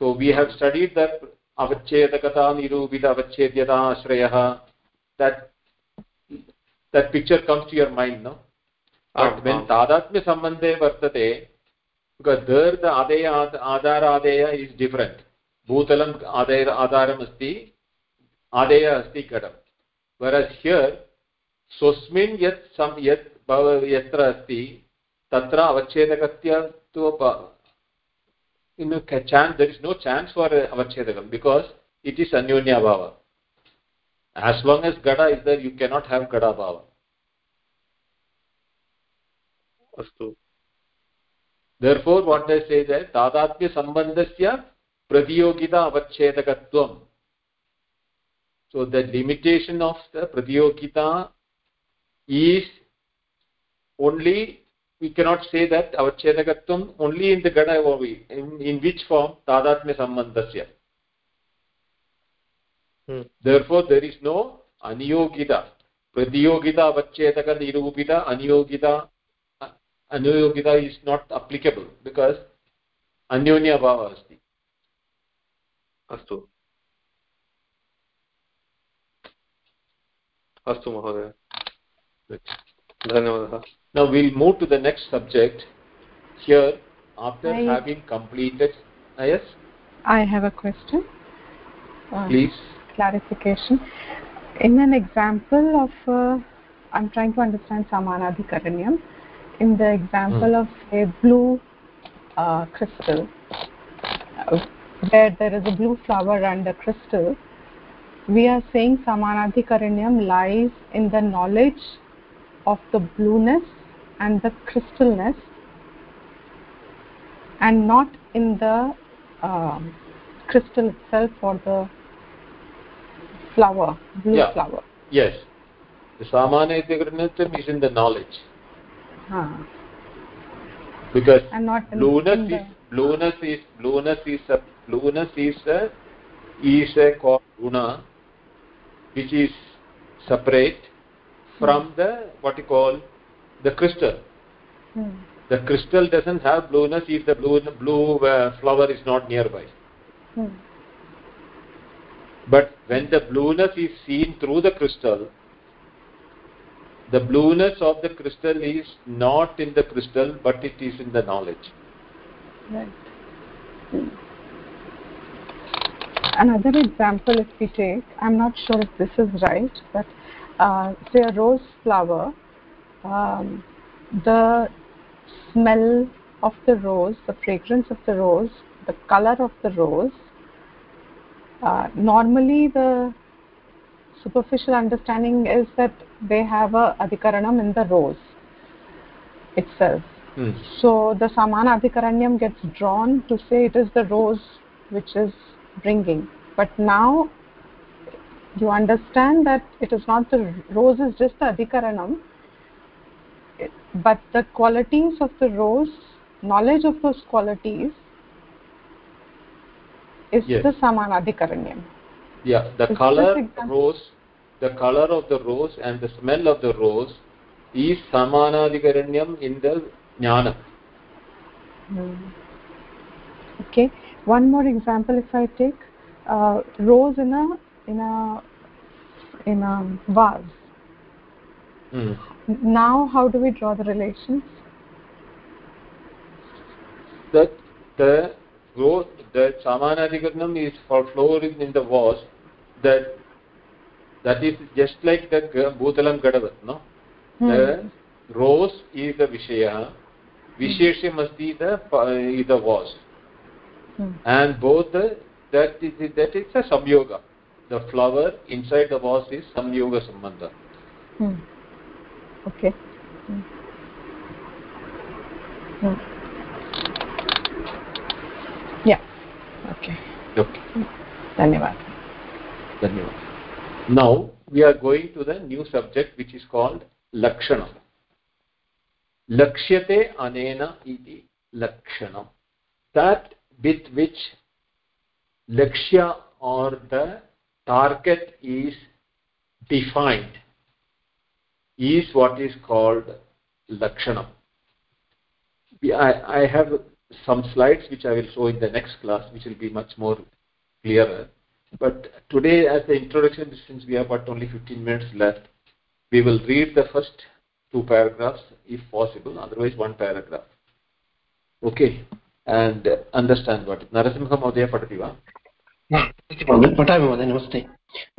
So we have studied the अवच्छेदकता निरूपित अवच्छेद्यता आश्रयः that that picture comes to your mind no अस्मिन् तादात्म्यसम्बन्धे वर्तते दर् द आदेय आधार आदेय इस् डिफ्रेण्ट् भूतलम् आदेय आधारम् अस्ति आदेय अस्ति घटं वरस् ह्यर् स्वस्मिन् भव यत्र अस्ति तत्र अवच्छेदकस्य तु in chance there is no chance for अवच्छेदकं because it is अन्योन्य अभाव एस् लाङ्ग् एस् गड is there you cannot have गड अभाव अस्तु। देर् फोर् वाट् ऐ से दर् तादात्म्यसम्बन्धस्य प्रतियोगिता अवच्छेदकत्वं. So the limitation of the प्रतियोगिता is only we cannot say that avachedakatvam only in the gada in, in which form tadatmya sambandhasya Hmm. therefore there is no aniyogita pratiyogita avachedaka nirupita aniyogita aniyogita is not applicable because अन्योन्य अभावः अस्ति अस्तु अस्तु महोदय धन्यवादः now we'll move to the next subject here after I- having completed uh, yes I have a question. Uh, please Clarification. In an example of, uh, I'm trying to understand Samanadhikaranyam. In the example of a blue uh, crystal, uh, where there is a blue flower and a crystal, we are saying Samanadhikaranyam lies in the knowledge of the blueness and the crystalness and not in the um, crystal itself or the flower, blue Yeah. flower. yes the samana itigranatam is in the knowledge Huh. because And not in, blueness in the, is blueness is blueness is a blueness is a is a called guna which is separate from the what you call the crystal hmm. the crystal doesn't have blueness if the blue blue uh, flower is not nearby Hmm. but when the blueness is seen through the crystal the blueness of the crystal is not in the crystal but it is in the knowledge Right. Another example, if we take, I'm not sure if this is right, but uh, say a rose flower, um, the smell of the rose, the fragrance of the rose, the color of the rose, uh, normally the superficial understanding is that they have a adhikaranam in the rose itself. Hmm. So the Samana Adhikaranyam gets drawn to say it is the rose which is bringing. But now you understand that it is not the rose is just the Adhikaranam, but the qualities of the rose, knowledge of those qualities is Yes. the Samana Adhikaranyam. yeah the Is color rose the color of the rose and the smell of the rose is samanadikaranyam in the jnana Hmm. Okay. One more example, if I take uh, rose in a in a in a vase. Hmm. Now, how do we draw the relations? that the growth the samanadikaranyam is for flowering in the vase that that is just like the bhutalam gadavat no the rose is the vishaya vishesham asti the pa- is the vase Hmm. and both the, that is that is a samyoga the flower inside the vase is samyoga sambandha Hmm. Okay hmm. hmm. धन्यवाद. धन्यवाद. Now we are going to the new subject which is called लक्षण. लक्ष्यते अनेन इति लक्षण. That with which लक्ष्य or the target is defined is what is called Lakshanam. I, I have some slides which I will show in the next class which will be much more clearer. But today, as the introduction, since we have got only 15 minutes left, we will read the first two paragraphs if possible, otherwise one paragraph. Okay, and understand what. Narasimha Mahodaya patati va? पठामि महोदय नमस्ते।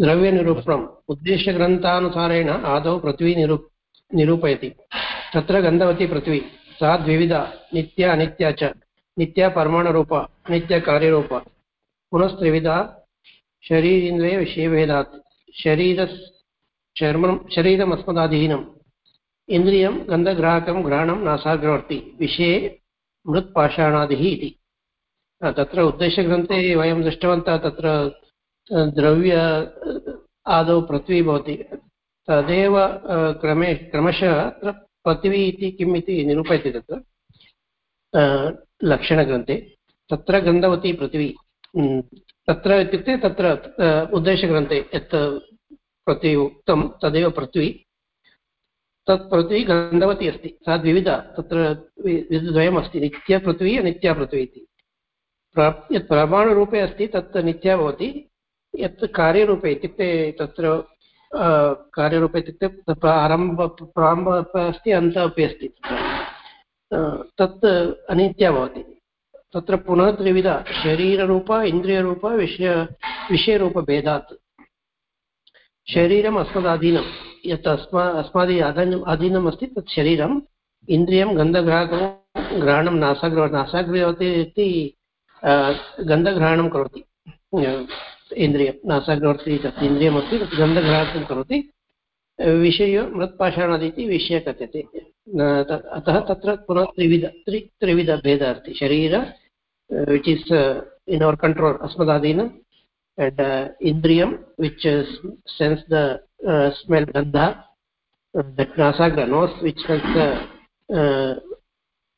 द्रव्यनिरूपणम्। उद्देश्यग्रन्थानुसारेण आदौ पृथ्वी निरू, निरूपयति। तत्र गन्धवती पृथ्वी। सा द्विविधा, नित्या, अनित्या च। नित्या परमाणुरूप अनित्यकार्यरूप पुनस्त्रिविधा शरीरेन्द्रियविषयभेदात् शरीरस् चर्मं शरीरमस्मदाधीनम् इन्द्रियं, गन्धग्राहकं, घ्राणं, नासाग्रवर्ति। विषये मृत्पाषाणादिः इति। तत्र उद्देश्यग्रन्थे वयं दृष्टवन्तः तत्र द्रव्य आदौ पृथ्वी भवति। तदेव क्रमे, क्रमशः अत्र पृथ्वी इति किम् इति निरूपयति तत्र लक्षणग्रन्थे। तत्र गन्धवती पृथ्वी। तत्र इत्युक्ते तत्र उद्देशग्रन्थे यत् पृथ्वी उक्तं, तदेव पृथ्वी। तत् पृथ्वी गन्धवती अस्ति। सा द्विविधा, तत्र विधद्वयमस्ति नित्यपृथ्वी अनित्या पृथ्वी इति। यत् प्रमाणरूपे अस्ति, तत् नित्या भवति। यत् कार्यरूपे इत्युक्ते तत्र कार्यरूपे इत्युक्ते तत्र आरंभ, प्रारम्भ अस्ति, अन्तः अपि अस्ति। तत् अनित्या भवति। तत्र पुनः त्रिविध, शरीररूप, इन्द्रियरूप, विषय, विषयरूपभेदात्। शरीरम् अस्मदाधीनं यत् अस्मा, अस्मादि अधीनम् अधीनम् अस्ति तत् शरीरम्। इन्द्रियं गन्धग्राहकं घ्राणं, नासाग्र, नासाग्रवती इति गन्धग्रहणं करोति। इन्द्रियं नासाग्रवर्ति तत् इन्द्रियमस्ति तत् गन्धग्राहकं करोति। विषय मृत्पाषाणादि इति विषय कथ्यते। अतः तत्र पुनः त्रिविध त्रि त्रिविधभेदः अस्ति। शरीर which is in our control अस्मदाधीनं and uh, indriyam which is sense the uh, smell gandha uh, that nasagra nose which sense the uh,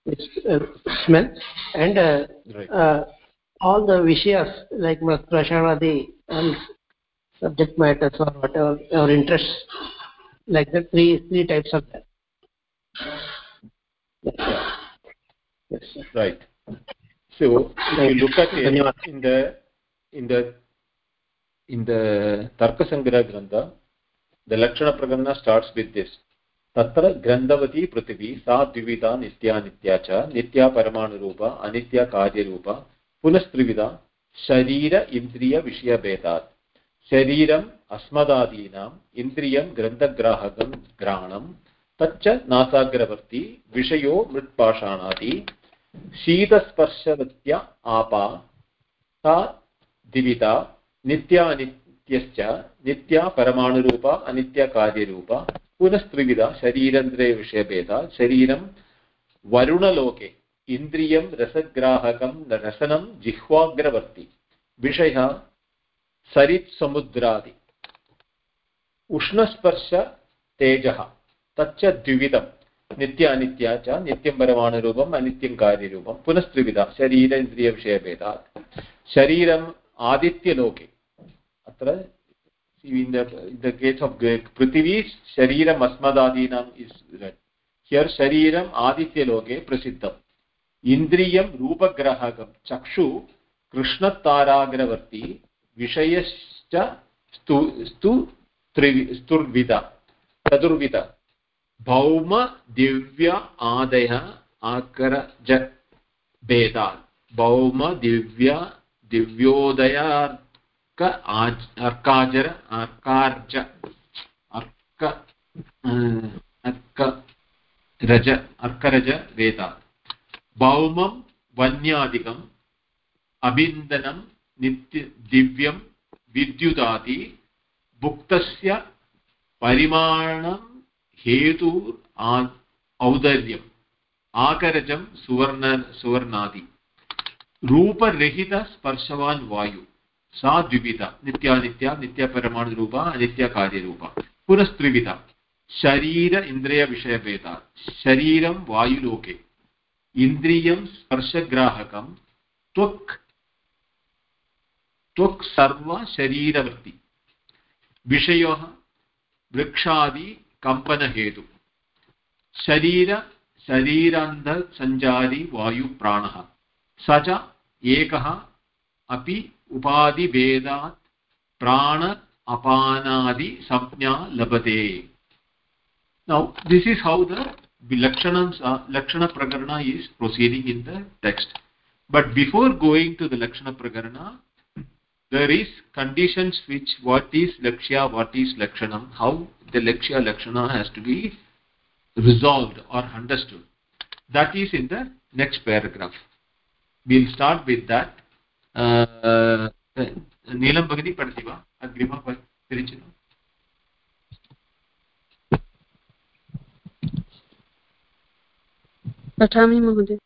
which, uh, smell and uh, Right. uh, all the vishayas like prashanadi and subject matters or whatever our interests like that three three types of that yes, sir. Right. So if you look at it in the in the in the Tarkasangra Grantha, the Lakshana Prakarana starts with this. तत्र ग्रन्थवती पृथिवी सा द्विविधा नित्या नित्या च नित्या परमाणुरूपा अनित्या कार्यरूपा पुनस्त्रिविधा शरीर इन्द्रियविषयभेदात् शरीरम् अस्मदादीनाम् इन्द्रियं ग्रन्थग्राहकं घ्राणं तच्च नासाग्रवर्ती विषयो मृत्पाषाणादि शीतस्पर्शवत्या आपा सा दिविता नित्यानित्यश्च नित्या परमाणुरूपा अनित्यकार्यरूपा पुनस्त्रिविधा शरीरेन्द्रियविषयभेदा शरीरं वरुणलोके इन्द्रियं रसग्राहकं रसनं जिह्वाग्रवर्ति। विषयः सरित्समुद्रादि। उष्णस्पर्श तेजः तच्च द्विविधं। नित्य अनित्या च नित्यं परमाणुरूपम् अनित्यं कार्यरूपं पुनस्त्रिविधा शरीर इन्द्रियविषयभेदात्। शरीरम् आदित्यलोके। अत्र in the, in the case of prithvi shariram asmadadinam is इन्द्रियं रूपग्रहकं। चक्षु कृष्णताराग्रवर्ति, विषयश्च स्तु स्तु भौम, दिव्य आदयः आकरजभेदान् भौम, दिव्य, दिव्योदयार्क अर्काजर, अर्कार्ज, अर्क अं, अर्क, रज, अर्करज वेदान् भौमं वन्यादिकम् अबिन्दनं नित्य दिव्यं विद्युदादि भुक्तस्य परिमाणं हेतु औदर्यम् आकरजं सुवर्ण सुवर्णादि रूपरहितस्पर्शवान् वायु सा द्विविधा नित्यानित्या नित्यपरमाणुरूपा अनित्यकार्यरूपा पुनस्त्रिविधा शरीर इन्द्रियविषयभेदात् शरीरं वायुलोके इन्द्रियं स्पर्शग्राहकं, त्वक् त्वक् सर्वशरीरवृत्ति विषयः वृक्षादि कम्पनहेतु, शरीर शरीरान्धसञ्चारी वायुप्राणः, स च एकः अपि उपाधिभेदात् प्राण अपानादि संज्ञा लभते। Now, this is how the Lakshanas, uh, Lakshana Prakarana is proceeding in the text. But before going to the Lakshana Prakarana, there is conditions which what is Lakshya, what is Lakshanam, how the Lakshya Lakshana has to be resolved or understood. That is in the next paragraph. We'll start with that. Uh, uh, Neelam Bhagini Agrima Padati पठामि महोदय।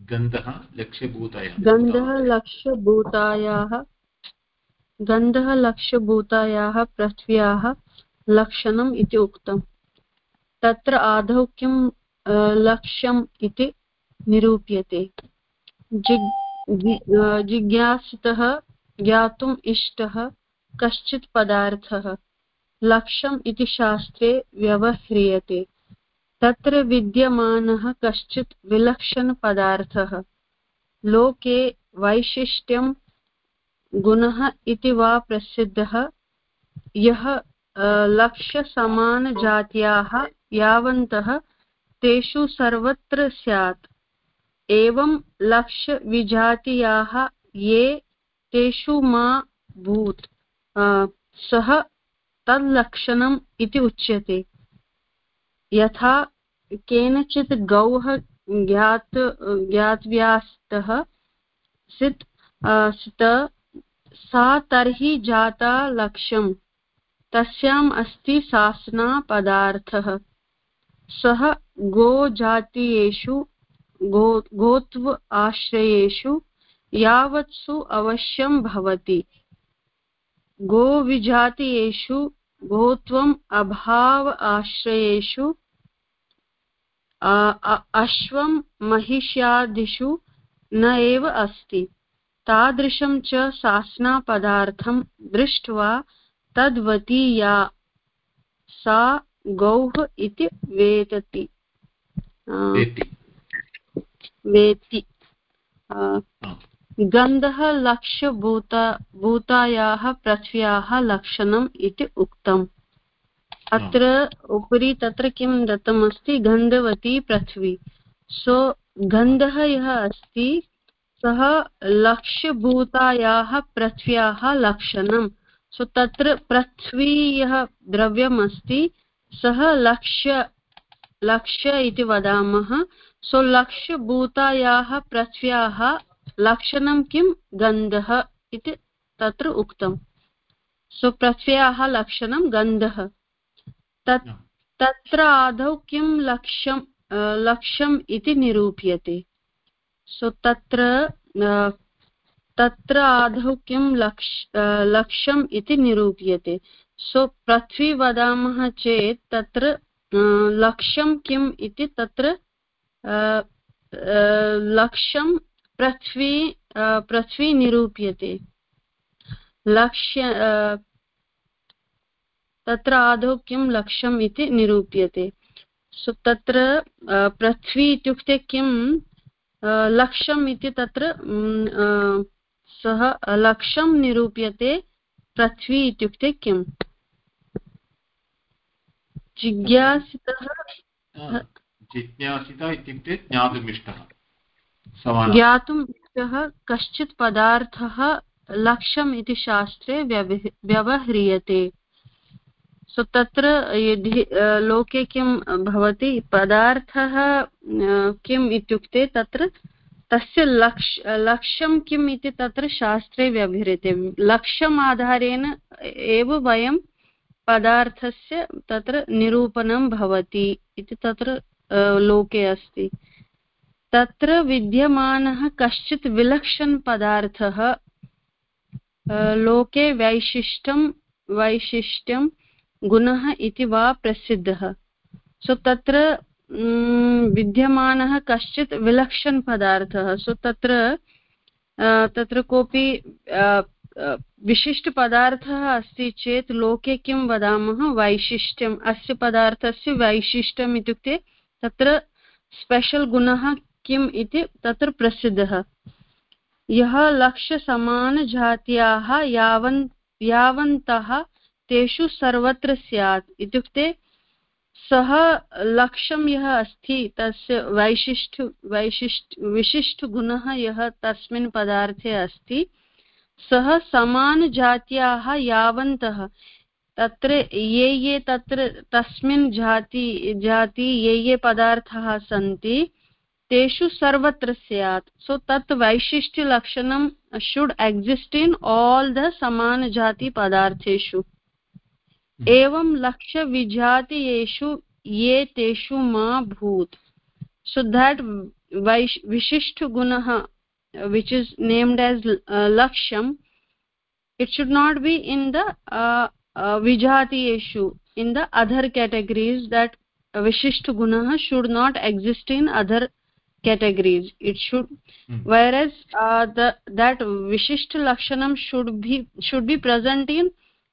गन्धः लक्ष्यभूतायाः। गन्धः लक्ष्यभूतायाः गन्धः लक्ष्यभूतायाः पृथ्व्याः लक्षणम् इति उक्तम् तत्र आदौ किं लक्ष्यम् इति निरूप्यते। जिज्ञासितः ज्ञातुम् इष्टः कश्चित् पदार्थः। लक्ष्यम् इति शास्त्रे व्यवह्रियते। तत्र विद्यमानः कश्चित् विलक्षणपदार्थः। लोके वैशिष्ट्यं गुणः इति वा प्रसिद्धः। यः लक्ष्यसमानजात्याः यावन्तः तेषु सर्वत्र स्यात्। एवं लक्ष्यविजातीयाः ये तेषु मा, भूत् सः तल्लक्षणम् इति उच्यते। यथा केनचित् गौः ज्ञात, ज्ञातव्यास्तः, सित् सित, सा तर्हि जाता लक्ष्यम् तस्याम् अस्ति सासना पदार्थः सः गोजातीयेषु, गो, गोत्व आश्रयेषु यावत्सु अवश्यं भवति। गोविजातीयेषु गोत्वम् अभाव आश्रयेषु अश्वं महिष्यादिषु न एव अस्ति। तादृशं च सासनापदार्थं दृष्ट्वा तद्वती या सा गौः इति वेदति। वेति। गन्धः लक्ष्यभूता भूतायाः पृथ्व्याः लक्षणम् इति उक्तम्। अत्र उपरि तत्र किं दत्तमस्ति? गन्धवती पृथ्वी। सो, गन्धः यः अस्ति, सः लक्ष्यभूतायाः पृथ्व्याः लक्षणं सो, तत्र पृथ्वी यः द्रव्यम् अस्ति सः लक्ष्य लक्ष्य इति वदामः। सो, लक्ष्यभूतायाः पृथ्व्याः लक्षणं किं गन्धः इति तत्र उक्तम् सो पृथ्व्याः लक्षणं गन्धः। तत् तत्र आदौ किं लक्ष्यं लक्ष्यम् इति निरूप्यते। सो तत्र तत्र आदौ किं लक्ष लक्ष्यम् इति निरूप्यते। सो पृथ्वी वदामः चेत् तत्र लक्ष्यं किम् इति तत्र लक्ष्यं पृथ्वी पृथ्वी निरूप्यते। लक्ष्य तत्र आदौ किं लक्ष्यम् इति निरूप्यते। सो तत्र पृथ्वी इत्युक्ते किं? लक्ष्यम् इति तत्र सः लक्ष्यं निरूप्यते, पृथ्वी इत्युक्ते किम् जिज्ञासितः जिज्ञासिता इत्युक्ते ज्ञातुमिष्टः। ज्ञातुम् इष्टः कश्चित् पदार्थः लक्ष्यम् इति शास्त्रे व्यवह्रियते। सो तत्र यदि लोके किं भवति, पदार्थः किम् इत्युक्ते तत्र तस्य लक्ष्, लक्ष्यं किम् इति तत्र शास्त्रे व्यवह्रियते। लक्ष्यम् आधारेण एव वयं पदार्थस्य तत्र निरूपणं भवति इति तत्र लोके अस्ति। तत्र विद्यमानः कश्चित् विलक्षणपदार्थः लोके वैशिष्ट्यं वैशिष्ट्यं गुणः इति वा प्रसिद्धः। सो तत्र विद्यमानः कश्चित् विलक्षणपदार्थः सो तत्र तत्र कोऽपि विशिष्टपदार्थः अस्ति चेत् लोके किं वदामः? वैशिष्ट्यम्। अस्य पदार्थस्य वैशिष्ट्यम् इत्युक्ते तत्र स्पेशल् गुणः किम् इति तत्र प्रसिद्धः। यः लक्ष्यसमानजात्याः यावन्, यावन्तः तेषु सर्वत्र स्यात्। इत्युक्ते सः लक्ष्यं यः अस्ति, तस्य वैशिष्ट् वैशिष्ट् विशिष्टगुणः यः तस्मिन् पदार्थे अस्ति, सः समानजात्याः यावन्तः। तत्र ये ये तत्र, तस्मिन् जाति जाति, ये ये पदार्थाः सन्ति तेषु सर्वत्र स्यात्। सो तत् वैशिष्ट्यलक्षणं should exist in all the समानजातिपदार्थेषु hmm. एवं लक्ष्यविजातीयेषु ये तेषु मा भूत्। सो देट् वैश् विशिष्टगुणः विच् इस् नेम्ड् एस् लक्ष्यम् it should not be in the विजातीयेषु। In the other categories that विशिष्टगुणः should not exist in other categories it should hmm. whereas uh, the that vishisht lakshanam should be should be present in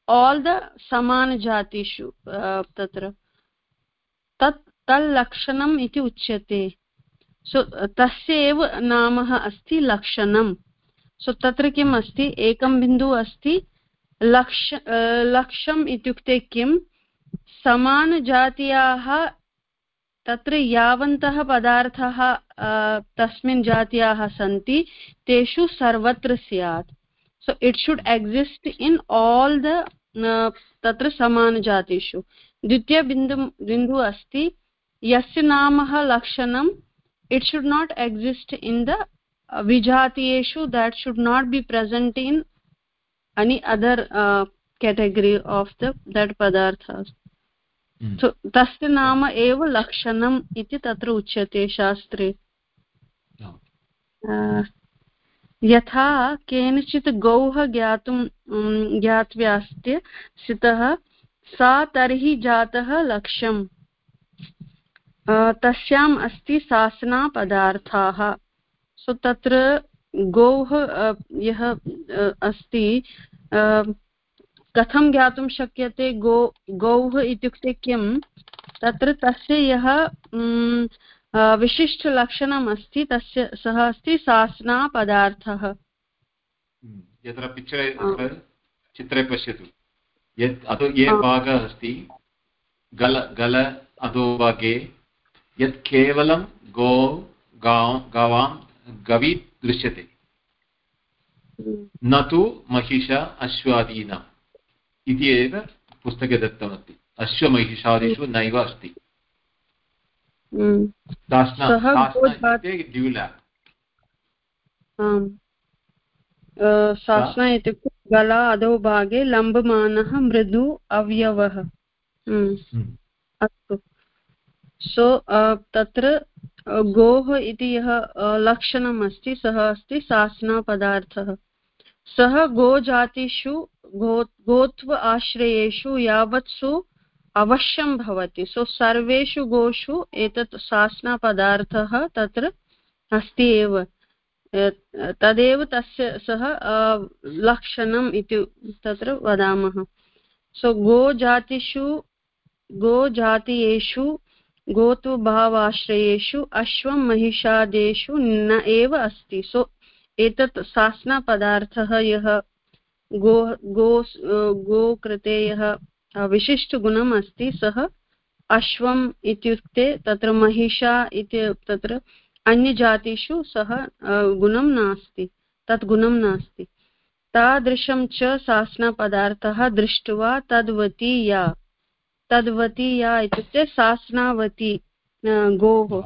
all the saman jatishu uh, tatra tat tal lakshanam iti uchyate so tasya ev namah asti lakshanam so तत्र किम् अस्ति एकं बिन्दुः अस्ति लक्ष लक्ष्यम् इत्युक्ते किं समानजातीयाः तत्र यावन्तः पदार्थाः तस्मिन् जात्याः सन्ति तेषु सर्वत्र स्यात्। So it should exist in all the तत्र समानजातिषु द्वितीयबिन्दु बिन्दुः अस्ति यस्य नाम लक्षणम् it should not exist in the vijatiyeshu that should not be present in any other uh, category of the that padarthas तस्य नाम एव लक्षणम् इति तत्र उच्यते शास्त्रे। यथा केनचित् गौः ज्ञातुं ज्ञात्व्यास्त्य स्थितः सा तर्हि जातः लक्ष्यम्। तस्याम् अस्ति सासनापदार्थाः सो तत्र गोः यः अस्ति कथं ज्ञातुं शक्यते गो गौः इत्युक्ते किं? तत्र तस्य यः विशिष्टलक्षणम् अस्ति तस्य सः अस्ति सासनापदार्थः। यत्र पिक्चरे चित्रे पश्यतु। यत् अधो ये भागः अस्ति गल गल अधोभागे यत् केवलं गो गावां गवी दृश्यते। न तु महिष अश्वादीनाम्। इति एव पुस्तके दत्तमस्ति। अश्वमहिषादिषु नैव अस्ति। शासना इत्युक्ते गला अधोभागे लम्बमानः मृदु अवयवः। अस्तु। सो तत्र गोः इति यः लक्षणम् अस्ति सः अस्ति सासनापदार्थः सः गोजातिषु गोत्व आश्रयेषु यावत्सु अवश्यं भवति। सो सर्वेषु गोषु एतत् सासनापदार्थः तत्र अस्ति एव। तदेव तस्य सः लक्षणम् इति तत्र वदामः। सो गोजातिषु, गोजातीयेषु गोतुभावाश्रयेषु अश्वं महिषादेषु न एव अस्ति। सो एतत् सासनापदार्थः यः गो गो गो कृते यः विशिष्टगुणम् अस्ति, सः अश्वम् इत्युक्ते तत्र महिषा इति, तत्र अन्यजातिषु सः गुणं नास्ति तत् गुणं नास्ति। तादृशं च सासनापदार्थः दृष्ट्वा तद्वती या तद्वती या इत्युक्ते सासनावती गोः।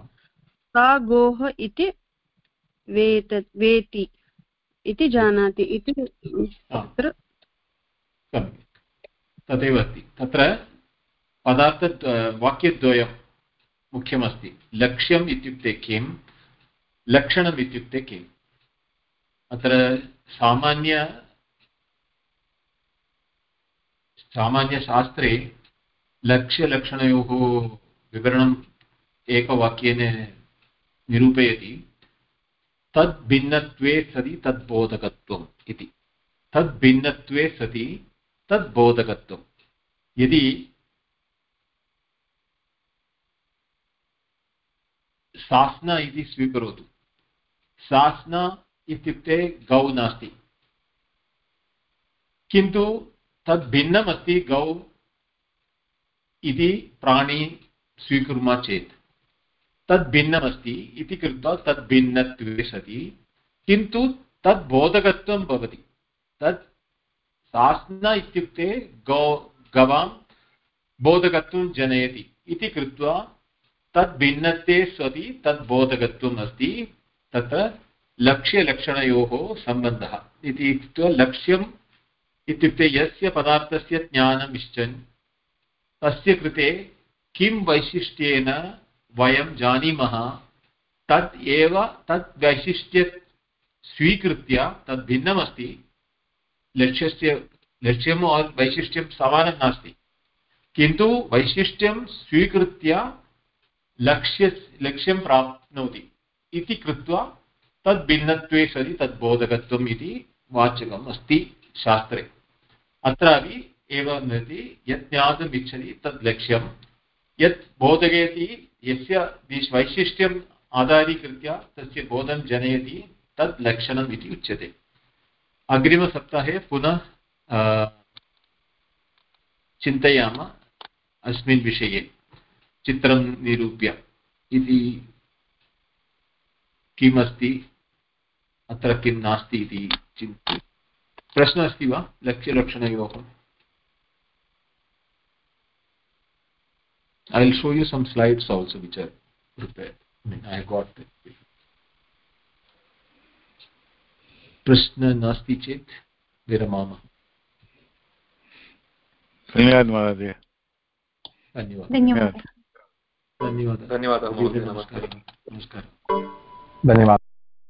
सा गोः इति वेत, वेति। इति जानाति इति तत्र तदेव अस्ति। तत्र पदार्थ वाक्यद्वयं मुख्यमस्ति। लक्ष्यम् इत्युक्ते किं लक्षणम् इत्युक्ते किम्? अत्र सामान्य सामान्यशास्त्रे लक्ष्यलक्षणयोः विवरणम् एकवाक्येन निरूपयति। तद्भिन्नत्वे सति तद्बोधकत्वम् इति। तद्भिन्नत्वे सति तद्बोधकत्वम्। यदि सास्ना इति स्वीकरोतु। सास्ना इत्युक्ते गौ नास्ति। किन्तु तद् भिन्नम् गौ इति प्राणी स्वीकुर्मः चेत्। तद् भिन्नमस्ति इति कृत्वा तद् भिन्नत्वे सति। किन्तु तद् बोधकत्वं भवति। तत् सास्न इत्युक्ते गौ, गवां बोधकत्वं जनयति इति कृत्वा तद् भिन्नत्वे सति, तद् बोधकत्वम् अस्ति। तत्र लक्ष्यलक्षणयोः सम्बन्धः। इति कृत्वा लक्ष्यम् इत्युक्ते यस्य पदार्थस्य तस्य कृते किं वैशिष्ट्येन वयं जानीमः, तत् एव तत् वैशिष्ट्य स्वीकृत्य तद् भिन्नमस्ति। लक्ष्यस्य, लक्ष्यम् वैशिष्ट्यं समानं नास्ति। किन्तु वैशिष्ट्यं स्वीकृत्य लक्ष्य, लक्ष्यं प्राप्नोति इति कृत्वा तद् सति तद् इति वाचकम् अस्ति शास्त्रे। अत्रापि एवं भवति यत् ज्ञातुम् इच्छति तद् लक्ष्यं यत् बोधयति यस्य वैशिष्ट्यम् आधारीकृत्य तस्य बोधं जनयति तत् लक्षणम् इति उच्यते। अग्रिमसप्ताहे पुनः चिन्तयामः अस्मिन् विषये, चित्रं निरूप्य। इति किमस्ति? अत्र किं नास्ति इति चिन्त्य। प्रश्नः अस्ति वा? लक्ष्यलक्षणयोः I will show you some slides also which are prepared. I mean, I got it. प्रश्न नास्ति चेत् विरमामः धन्यवादः महोदय धन्यवादः धन्यवादः धन्यवादः धन्यवादः महोदय नमस्कारः नमस्कारः धन्यवादः